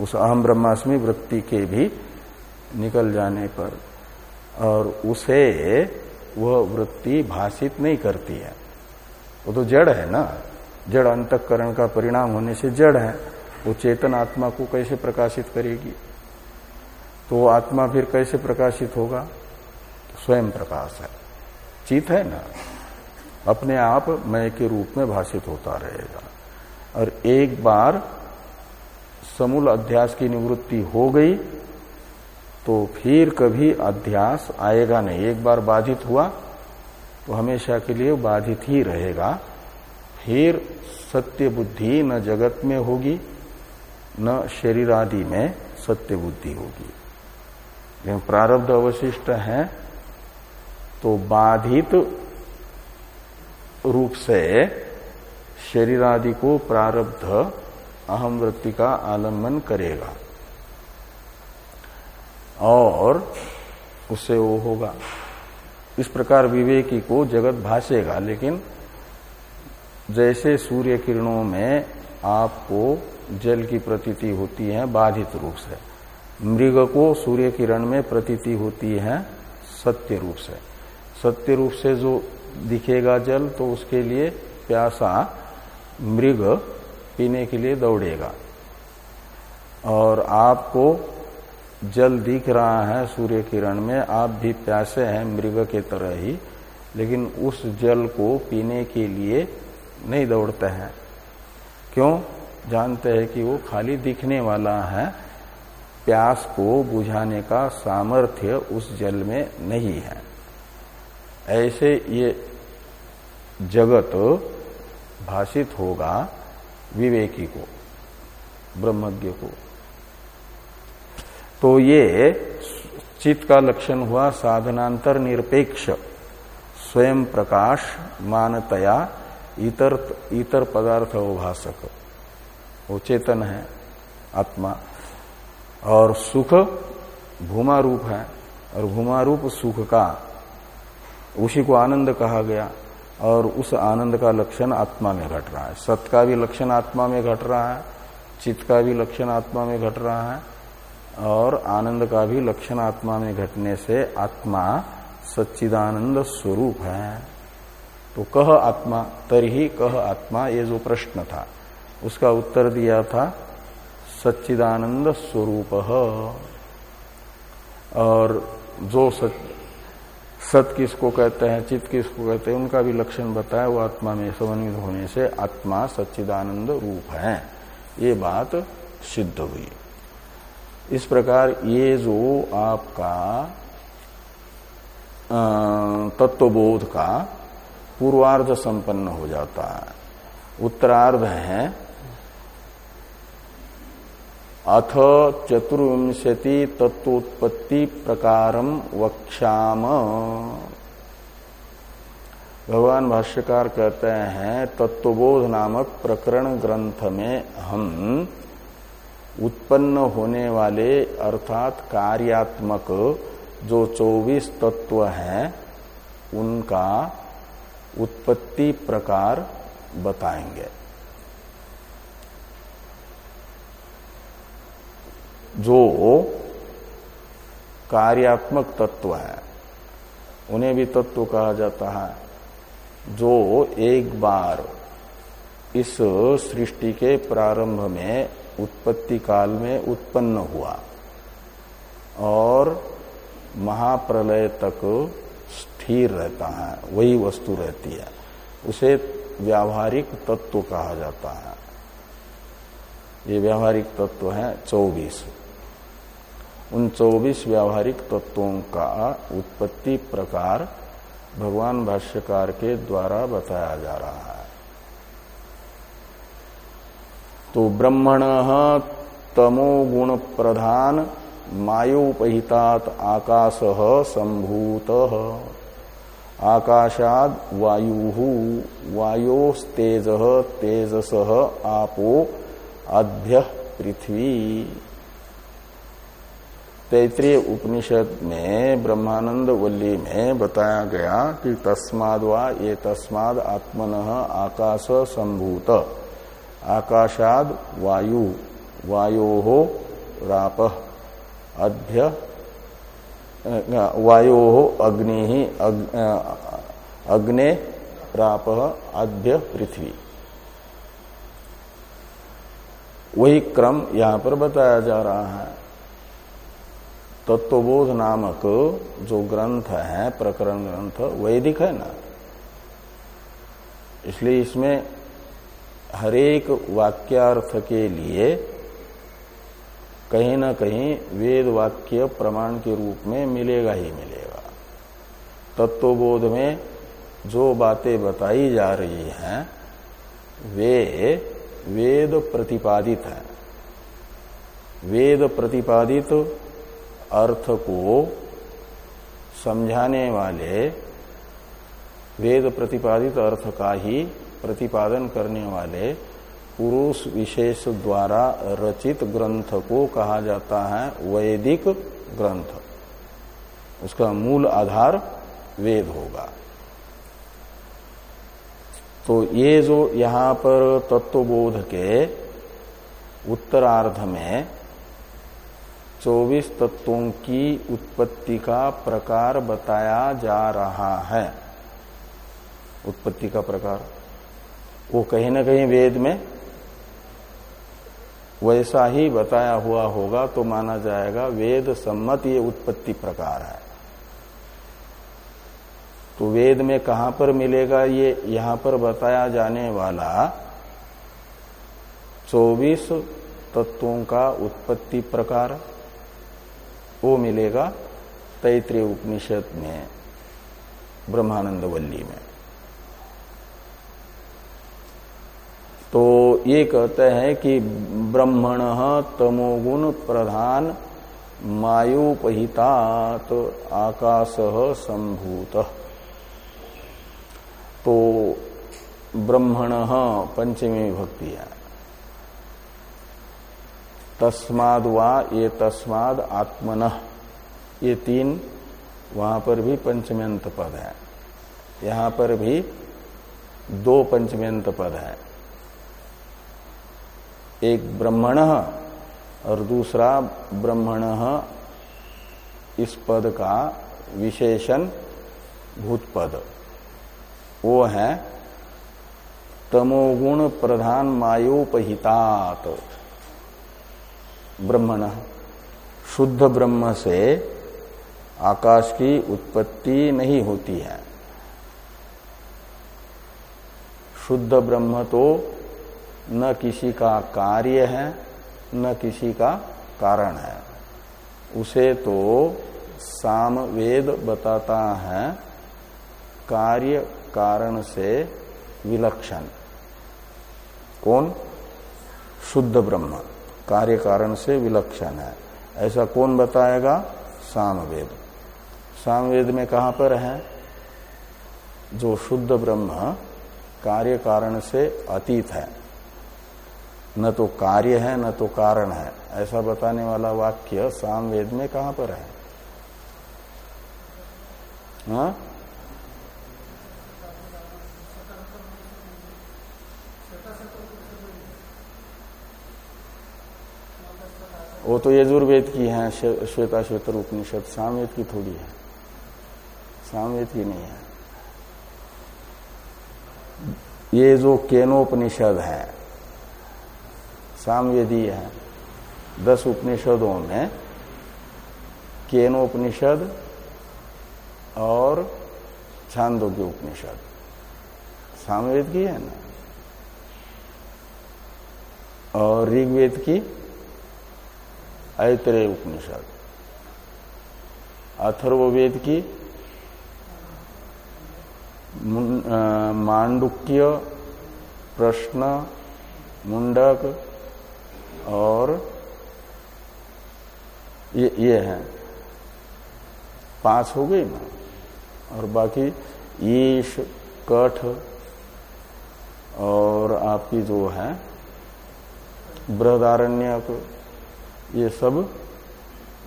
उस अहम ब्रह्मास्मि वृत्ति के भी निकल जाने पर, और उसे वह वृत्ति भाषित नहीं करती है। वो तो जड़ है ना? जड़ अंतकरण का परिणाम होने से जड़ है। वो चेतन आत्मा को कैसे प्रकाशित करेगी? तो आत्मा फिर कैसे प्रकाशित होगा? तो स्वयं प्रकाश है। चित है ना? अपने आप मय के रूप में भाषित होता रहेगा। और एक बार समूल अध्यास की निवृत्ति हो गई तो फिर कभी अध्यास आएगा नहीं। एक बार बाधित हुआ तो हमेशा के लिए बाधित ही रहेगा। फिर सत्य बुद्धि न जगत में होगी। न शरीर आदि में सत्य बुद्धि होगी। लेकिन प्रारब्ध अवशिष्ट है तो बाधित रूप से शरीर आदि को प्रारब्ध अहम वृत्ति का आलंबन करेगा। और उससे वो होगा। इस प्रकार विवेकी को जगत भाषेगा लेकिन जैसे सूर्य किरणों में आपको जल की प्रतीति होती है बाधित रूप से। मृग को सूर्य किरण में प्रतीति होती है सत्य रूप से। सत्य रूप से जो दिखेगा जल तो उसके लिए प्यासा मृग पीने के लिए दौड़ेगा। और आपको जल दिख रहा है सूर्य किरण में, आप भी प्यासे हैं मृग के तरह ही, लेकिन उस जल को पीने के लिए नहीं दौड़ते हैं। क्यों? जानते हैं कि वो खाली दिखने वाला है, प्यास को बुझाने का सामर्थ्य उस जल में नहीं है। ऐसे ये जगत भाषित होगा विवेकी को, ब्रह्मज्ञ को। तो ये चित्त का लक्षण हुआ साधनांतर निरपेक्ष, स्वयं प्रकाश, मानतया, इतर इतर पदार्थ भाषक वो चेतन है आत्मा। और सुख भूमा रूप है, और भूमा रूप सुख का। उसी को आनंद कहा गया, और उस आनंद का लक्षण आत्मा में घट रहा है। सत का भी लक्षण आत्मा में घट रहा है, चित्त का भी लक्षण आत्मा में घट रहा है, और आनंद का भी लक्षण आत्मा में घटने से आत्मा सच्चिदानंद स्वरूप है। तो कह आत्मा, तरही कह आत्मा, ये जो प्रश्न था। उसका उत्तर दिया था, सच्चिदानंद स्वरूप और जो सत किसको कहते हैं चित्त किसको कहते हैं, उनका भी लक्षण बताया, वो आत्मा में, समन्वित होने से आत्मा सच्चिदानंद रूप है। ये बात सिद्ध हुई। इस प्रकार ये जो आपका तत्वबोध का पूर्वार्ध संपन्न हो जाता है। उत्तरार्ध है अथ चतुर्विंशति तत्वोत्पत्ति प्रकारम वक्षाम भगवान भाष्यकार कहते हैं, तत्वबोध नामक प्रकरण ग्रंथ में हम उत्पन्न होने वाले अर्थात कार्यात्मक जो 24 तत्व हैं, उनका उत्पत्ति प्रकार बताएँगे। जो कार्यात्मक तत्व है, उन्हें भी तत्व कहा जाता है, जो एक बार इस सृष्टि के प्रारंभ में, उत्पत्ति काल में उत्पन्न हुआ और महाप्रलय तक स्थिर रहता है, वही वस्तु रहती है, उसे व्यावहारिक तत्व कहा जाता है। ये व्यावहारिक तत्व है चौबीस। उन 24 व्यावहारिक तत्वों का उत्पत्ति प्रकार भगवान भाष्यकार के द्वारा बताया जा रहा है। तो ब्रह्मण तमो गुण प्रधान मायोपहितात आकाश संभूत। आकाशाद वायु वायोस्तेज तेजस आपो अभ्य पृथ्वी। तैतृय उपनिषद में, ब्रह्मानंद वल्ली में बताया गया कि तस्माद वा ये तस्माद आत्मन आकाश संभूत। आकाशाद वायु, वायो हो राप अभ्य वायो हो अग्नि ही अग्ने राप अभ्य पृथ्वी। वही क्रम यहाँ पर बताया जा रहा है। तत्वबोध नामक जो ग्रंथ है, प्रकरण ग्रंथ, वैदिक है ना? इसलिए इसमें हरेक वाक्यार्थ के लिए कहीं ना कहीं वेद वाक्य प्रमाण के रूप में मिलेगा ही मिलेगा। तत्वबोध में जो बातें बताई जा रही हैं, वे वेद प्रतिपादित हैं। वेद प्रतिपादित अर्थ को समझाने वाले वेद प्रतिपादित अर्थ का ही प्रतिपादन करने वाले पुरुष विशेष द्वारा रचित ग्रंथ को कहा जाता है वैदिक ग्रंथ। उसका मूल आधार वेद होगा। तो ये जो यहाँ पर तत्वबोध के उत्तरार्ध में चौबीस तत्वों की उत्पत्ति का प्रकार बताया जा रहा है। उत्पत्ति का प्रकार। वो कहीं ना कहीं वेद में वैसा ही बताया हुआ होगा तो माना जाएगा वेद सम्मत ये उत्पत्ति प्रकार है। तो वेद में कहाँ पर मिलेगा ये यहाँ पर बताया जाने वाला 24 तत्वों का उत्पत्ति प्रकार वो मिलेगा तैतृय उपनिषद में ब्रह्मानंद वल्ली में। तो ये कहते हैं कि ब्रह्मण तमोगुण प्रधान मायोपहितात आकाश संभूत। तो ब्रह्मण पंचमी भक्ति है। तस्माद वा ये तस्माद आत्मन। ये तीन वहाँ पर भी पंचम्यंत पद है। यहाँ पर भी दो पंचम्यंत पद है। एक ब्रह्मण और दूसरा ब्रह्मण इस पद का विशेषण भूतपद वो है तमोगुण प्रधान मायोपहितात। ब्रह्मण। शुद्ध ब्रह्म से आकाश की उत्पत्ति नहीं होती है। शुद्ध ब्रह्म तो न किसी का कार्य है, न किसी का कारण है। उसे तो साम वेद बताता है, कार्य कारण से विलक्षण। कौन? शुद्ध ब्रह्म। कार्य कारण से विलक्षण है। ऐसा कौन बताएगा? सामवेद। सामवेद में कहा पर है? जो शुद्ध ब्रह्म कार्य कारण से अतीत है। न तो कार्य है, न तो कारण है। ऐसा बताने वाला वाक्य सामवेद में कहाँ पर है? हा? वो तो यजुर्वेद की है श्वेता श्वेतर उपनिषद सामवेद की थोड़ी है। सामवेद की नहीं है। ये जो केनोपनिषद है सामवेदीय है, दस उपनिषदों में केनोपनिषद और छांदोग्य उपनिषद। सामवेद की है ना? और ऋग्वेद की ऐतरेय उपनिषद। अथर्ववेद की मांडुक्य, प्रश्न, मुंडक और ये ये है। पाँच हो गई ना और बाकी ईश, कठ और आपकी जो है बृहदारण्यक ये सब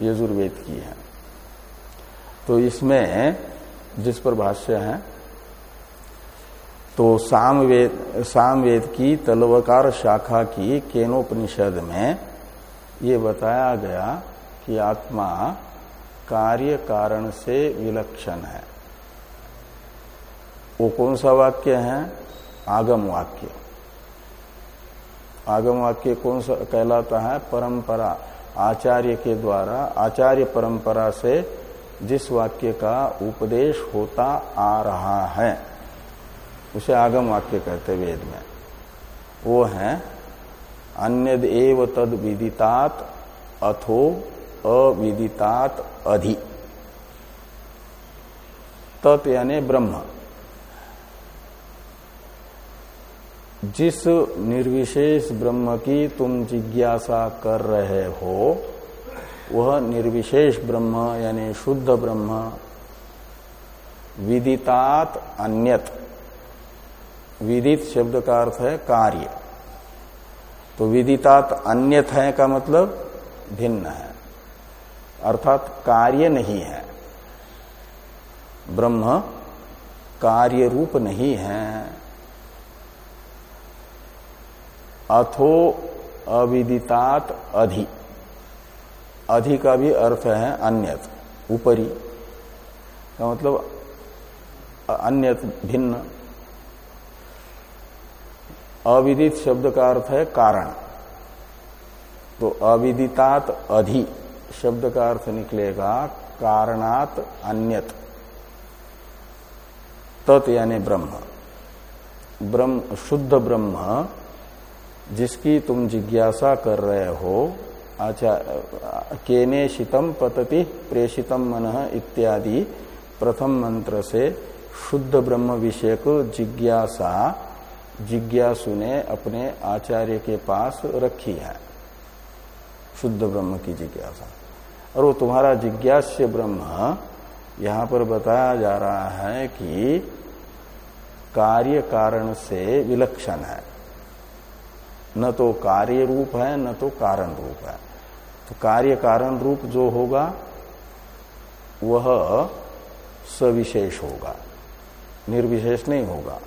यजुर्वेद की है। तो इसमें जिस पर भाष्य है तो सामवेद सामवेद की तलवकार शाखा की केनोपनिषद में ये बताया गया कि आत्मा कार्य कारण से विलक्षण है। वो कौन सा वाक्य है? आगम वाक्य। आगम वाक्य कौन सा कहलाता है? परंपरा। आचार्य के द्वारा, आचार्य परंपरा से जिस वाक्य का उपदेश होता आ रहा है, उसे आगम वाक्य कहते वेद में। वो है अन्य एव तद विदितात अथो अविदितात अधि। तत् यानी ब्रह्म। जिस निर्विशेष ब्रह्म की तुम जिज्ञासा कर रहे हो, वह निर्विशेष ब्रह्म, यानी शुद्ध ब्रह्म, विदितात अन्यत। विदित शब्द का अर्थ है कार्य। तो विदितात अन्यत है का मतलब भिन्न है। अर्थात कार्य नहीं है। ब्रह्म कार्य रूप नहीं है। अथो अविदितात अधि। अधि का भी अर्थ है अन्यत ऊपरी का मतलब अन्यत भिन्न। अविदित शब्द का अर्थ है कारण। तो अविदितात अधि शब्द का अर्थ निकलेगा कारणात अन्यत। तत् यानी ब्रह्म। ब्रह्म, शुद्ध ब्रह्म जिसकी तुम जिज्ञासा कर रहे हो, आचा, केने शीतम पतति प्रेषितम मन इत्यादि, प्रथम मंत्र से शुद्ध ब्रह्म विषयक जिज्ञासा जिज्ञासु ने अपने आचार्य के पास रखी है। शुद्ध ब्रह्म की जिज्ञासा। और वो तुम्हारा जिज्ञास्य ब्रह्म यहाँ पर बताया जा रहा है कि कार्य कारण से विलक्षण है। न तो कार्य रूप है, न तो कारण रूप है। तो कार्य कारण रूप जो होगा, वह सविशेष होगा, निर्विशेष नहीं होगा।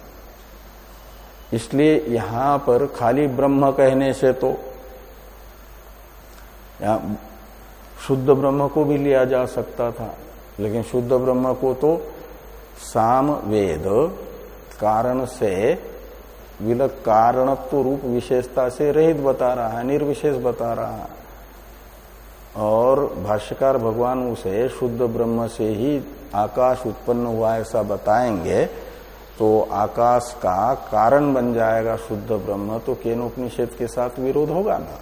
इसलिए यहाँ पर खाली ब्रह्म कहने से तो शुद्ध ब्रह्म को भी लिया जा सकता था, लेकिन शुद्ध ब्रह्म को तो साम वेद कारण से विलक कारणत्व रूप विशेषता से रहित बता रहा है, निर्विशेष बता रहा है। और भाष्यकार भगवान उसे शुद्ध ब्रह्म से ही आकाश उत्पन्न हुआ ऐसा बताएँगे तो आकाश का कारण बन जाएगा शुद्ध ब्रह्म तो केनोपनिषद के साथ विरोध होगा ना?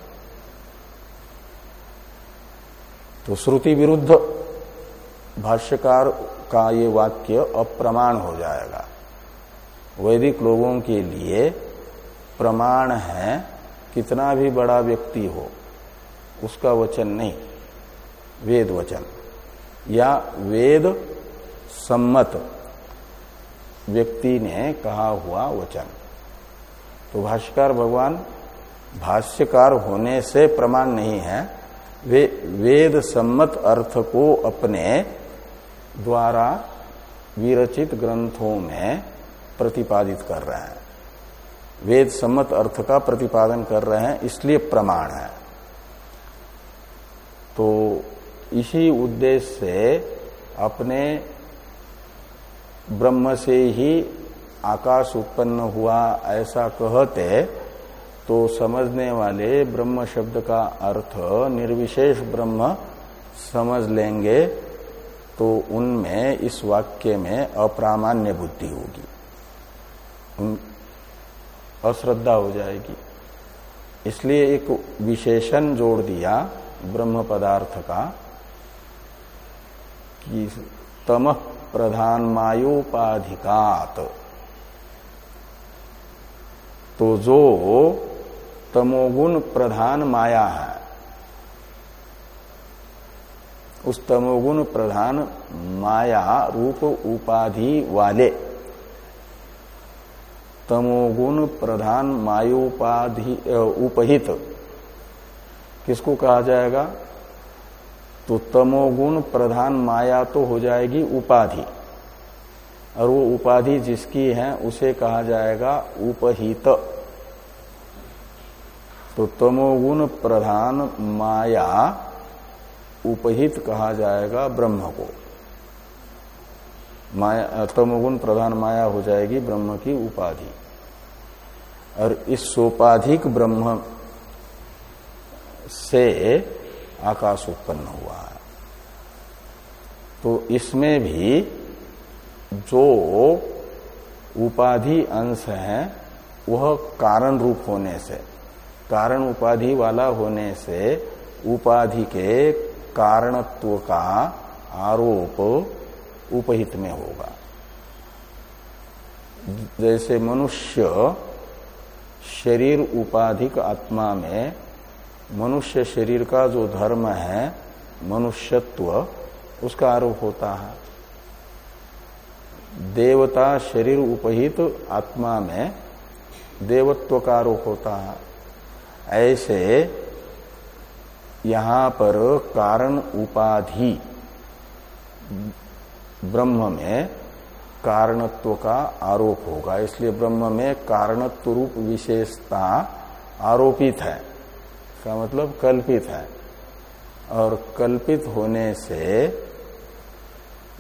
तो श्रुति विरुद्ध भाष्यकार का ये वाक्य अप्रमाण हो जाएगा। वैदिक लोगों के लिए प्रमाण है, कितना भी बड़ा व्यक्ति हो, उसका वचन नहीं, वेद वचन। या वेद सम्मत व्यक्ति ने कहा हुआ वचन। तो भाष्यकार भगवान भाष्यकार होने से प्रमाण नहीं है, वे वेद सम्मत अर्थ को अपने द्वारा विरचित ग्रंथों में प्रतिपादित कर रहे हैं। वेद सम्मत अर्थ का प्रतिपादन कर रहे हैं, इसलिए प्रमाण है। तो इसी उद्देश्य से अपने ब्रह्म से ही आकाश उत्पन्न हुआ ऐसा कहते तो समझने वाले ब्रह्म शब्द का अर्थ निर्विशेष ब्रह्म समझ लेंगे तो उनमें इस वाक्य में अप्रामान्य बुद्धि होगी। अश्रद्धा हो जाएगी। इसलिए एक विशेषण जोड़ दिया ब्रह्म पदार्थ का कि तमह प्रधान मायोपाधिकात। तो जो तमोगुण प्रधान माया है, उस तमोगुण प्रधान माया रूप उपाधि वाले तमोगुण प्रधान मायोपाधि उपहित। किसको कहा जाएगा? तो तमोगुण प्रधान माया तो हो जाएगी उपाधि। और वो उपाधि जिसकी है, उसे कहा जाएगा उपहित। तो तमोगुण प्रधान माया उपहित कहा जाएगा ब्रह्म को। माया तमोगुण प्रधान माया हो जाएगी ब्रह्म की उपाधि। और इस सोपाधिक ब्रह्म से आकाश उत्पन्न हुआ है। तो इसमें भी जो उपाधि अंश है, वह कारण रूप होने से, कारण उपाधि वाला होने से उपाधि के कारणत्व का आरोप उपहित में होगा। जैसे मनुष्य शरीर उपाधिक आत्मा में मनुष्य शरीर का जो धर्म है, मनुष्यत्व, उसका आरोप होता है। देवता शरीर उपहित आत्मा में देवत्व का आरोप होता है। ऐसे यहाँ पर कारण उपाधि ब्रह्म में कारणत्व का आरोप होगा। इसलिए ब्रह्म में कारणत्व रूप विशेषता आरोपित है। का मतलब कल्पित है। और कल्पित होने से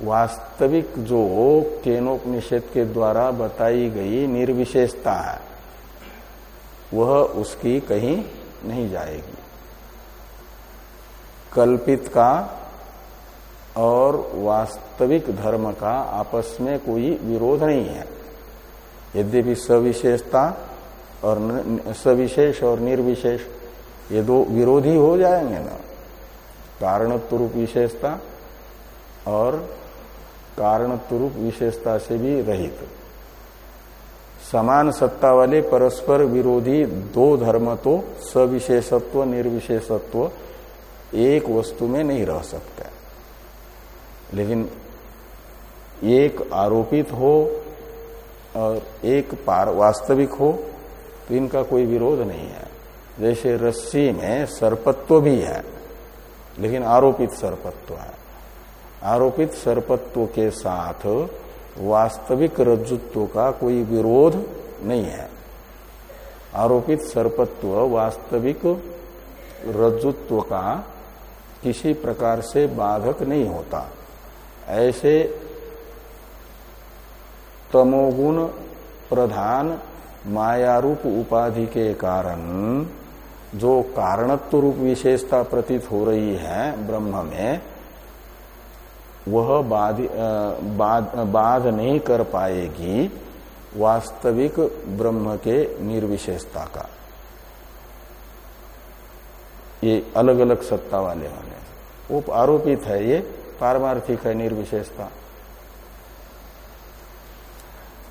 वास्तविक जो केनोपनिषद के द्वारा बताई गई निर्विशेषता है, वह उसकी कहीं नहीं जाएगी। कल्पित का और वास्तविक धर्म का आपस में कोई विरोध नहीं है। यद्यपि सविशेषता और सविशेष और निर्विशेष ये दो विरोधी हो जाएँगे ना। कारणत्व रूप विशेषता और कारणत्व रूप विशेषता से भी रहित। समान सत्ता वाले परस्पर विरोधी दो धर्म तो सविशेषत्व, निर्विशेषत्व एक वस्तु में नहीं रह सकते। लेकिन एक आरोपित हो और एक पार वास्तविक हो तो इनका कोई विरोध नहीं है। जैसे रस्सी में सर्पत्व भी है, लेकिन आरोपित सर्पत्व है। आरोपित सर्पत्व के साथ वास्तविक रज्जुत्व का कोई विरोध नहीं है। आरोपित सर्पत्व वास्तविक रज्जुत्व का किसी प्रकार से बाधक नहीं होता। ऐसे तमोगुण प्रधान मायारूप उपाधि के कारण जो कारणत्व रूप विशेषता प्रतीत हो रही है ब्रह्म में, वह बाध बाध नहीं कर पाएगी वास्तविक ब्रह्म के निर्विशेषता का। ये अलग अलग सत्ता वाले होने। वो आरोपित है ये पारमार्थिक है निर्विशेषता।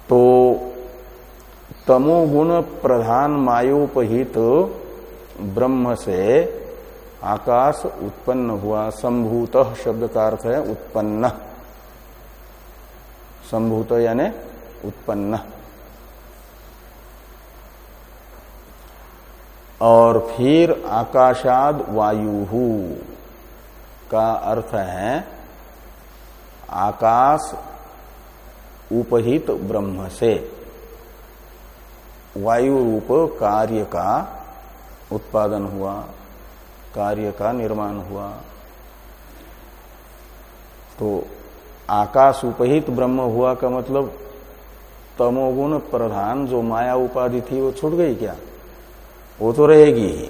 तो तमोगुण प्रधान मायोपहित ब्रह्म से आकाश उत्पन्न हुआ, संभूत शब्द का अर्थ है उत्पन्न। संभूत यानी उत्पन्न। और फिर आकाशाद वायु का अर्थ है आकाश उपहित ब्रह्म से। वायु रूप कार्य का उत्पादन हुआ, कार्य का निर्माण हुआ। तो आकाश उपहित ब्रह्म हुआ का मतलब तमोगुण प्रधान जो माया उपाधि थी वो छूट गई क्या? वो तो रहेगी ही।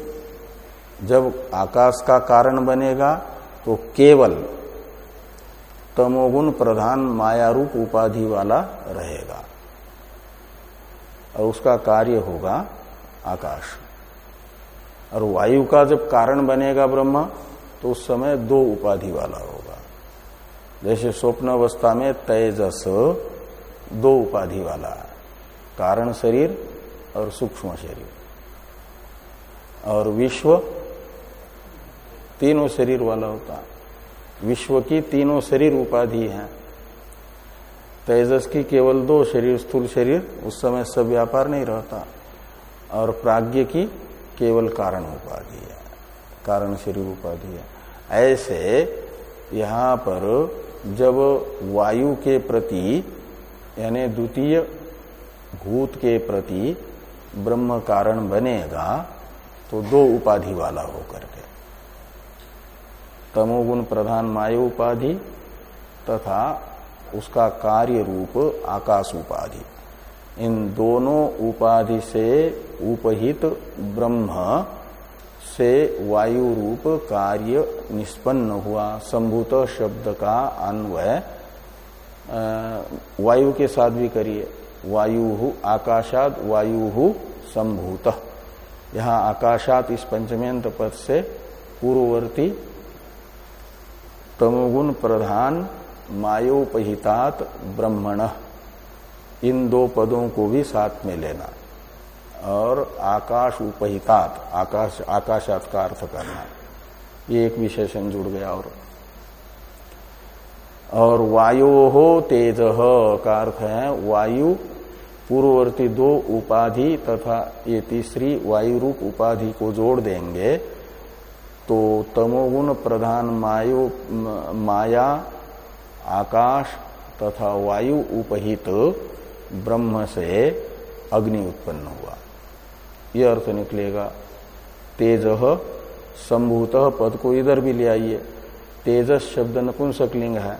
जब आकाश का कारण बनेगा तो केवल तमोगुण प्रधान माया रूप उपाधि वाला रहेगा। और उसका कार्य होगा आकाश। और वायु का जब कारण बनेगा ब्रह्मा तो उस समय दो उपाधि वाला होगा। जैसे स्वप्न अवस्था में तेजस दो उपाधि वाला है। कारण शरीर और सूक्ष्म शरीर। और विश्व तीनों शरीर वाला होता विश्व की तीनों शरीर उपाधि है। तेजस की केवल दो शरीर, स्थूल शरीर, उस समय सब व्यापार नहीं रहता। और प्राज्ञ की केवल कारण उपाधि है, कारण शरीर उपाधि है। ऐसे यहाँ पर जब वायु के प्रति, यानी द्वितीय भूत के प्रति ब्रह्म कारण बनेगा तो दो उपाधि वाला होकर के। तमोगुण प्रधान मायु उपाधि तथा उसका कार्य रूप आकाश उपाधि इन दोनों उपाधि से उपहित ब्रह्म से वायु रूप कार्य निष्पन्न हुआ। संभूत शब्द का अन्वय वायु के साथ भी करिए। वायु आकाशात वायु संभूत। यहाँ आकाशात इस पंचमेंत पद से पूर्ववर्ती तमोगुण प्रधान मायोपहितात ब्रह्मण। इन दो पदों को भी साथ में लेना। और आकाश उपहितात, आकाश, आकाशात का अर्थ करना। ये एक विशेषण जुड़ गया और। और वायु हो तेज का अर्थ है वायु, पूर्ववर्ती दो उपाधि तथा ये तीसरी वायु रूप उपाधि को जोड़ देंगे। तो तमोगुण प्रधान मायु माया, आकाश तथा वायु उपहित ब्रह्म से अग्नि उत्पन्न हुआ। यह अर्थ निकलेगा, तेज संभूत पद को इधर भी ले आइए। तेजस शब्द नपुंसक लिंग है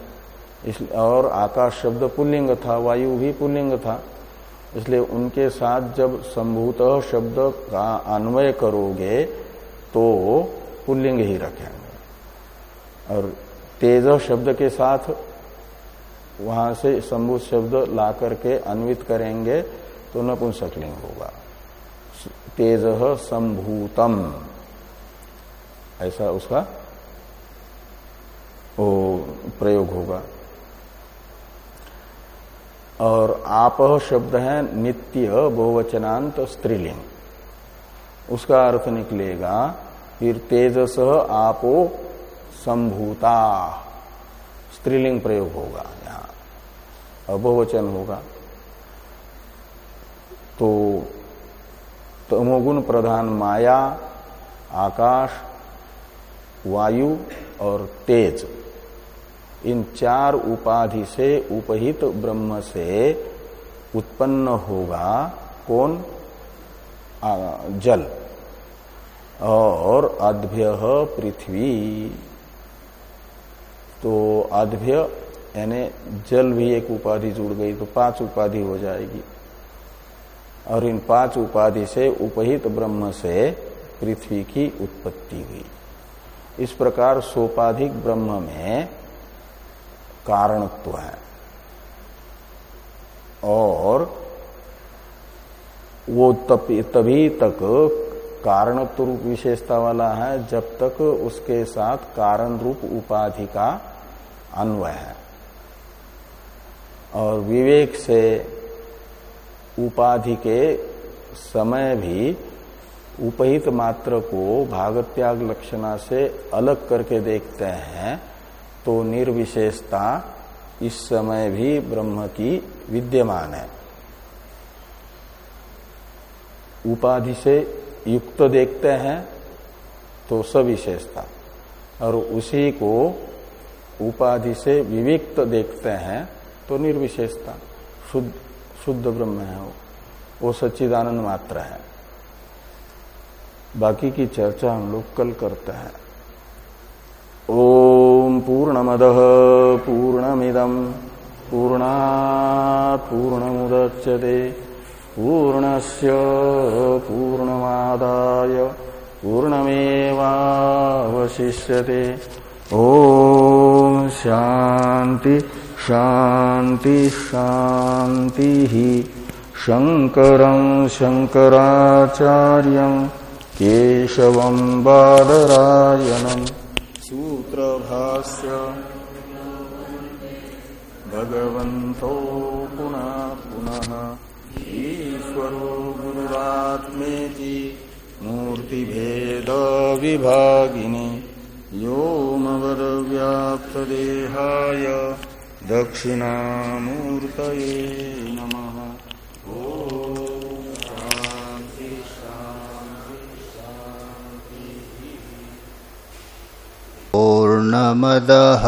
इसलिए और आकाश शब्द पुल्लिंग था, वायु भी पुल्लिंग था। इसलिए उनके साथ जब संभूत शब्द का अन्वय करोगे तो पुल्लिंग ही रखेंगे और तेज शब्द के साथ वहाँ से संभूत शब्द ला करके अन्वित करेंगे तो नपुंसकलिंग होगा। तेज संभूतम। ऐसा उसका वो प्रयोग होगा। और आप शब्द है नित्य बहुवचनांत स्त्रीलिंग। उसका अर्थ निकलेगा फिर तेजस आपो संभूता। स्त्रीलिंग प्रयोग होगा बहुवचन होगा। तो तमोगुण प्रधान माया आकाश वायु और तेज। इन चार उपाधि से उपहित ब्रह्म से उत्पन्न होगा कौन? आ, जल। और अद्भ्य पृथ्वी। तो अद्भ्य यानी जल भी एक उपाधि जुड़ गई तो पाँच उपाधि हो जाएगी। और इन पाँच उपाधि से उपहित ब्रह्म से पृथ्वी की उत्पत्ति हुई। इस प्रकार सोपाधिक ब्रह्म में कारणत्व है। और वो तभी तक कारणत्व रूप विशेषता वाला है, जब तक उसके साथ कारण रूप उपाधि का अन्वय है। और विवेक से उपाधि के समय भी उपहित मात्र को भागत्याग लक्षणा से अलग करके देखते हैं तो निर्विशेषता इस समय भी ब्रह्म की विद्यमान है। उपाधि से युक्त देखते हैं तो सविशेषता। और उसी को उपाधि से विविक्त देखते हैं तो निर्विशेषता। शुद्ध शुद्ध ब्रह्म है वो। वो सच्चिदानंद मात्र है। बाकी की चर्चा हम लोग कल करते हैं। ओम पूर्ण पूर्णमद। पूर्णमिदम पूर्णा पूर्णमुदच्यते। पूर्णस्य पूर्णमादाय ओम शांति शांति शांति शंकरं शंकराचार्यं केशवं बादरायणम् सूत्रभाष्य। भगवन्तो पुनः पुनः। ईश्वरो गुरुरात्मेति मूर्तिभेदविभागिनि व्योमवदव्याप्तदेहाय दक्षिणामूर्तये नमः। पूर्णमदः।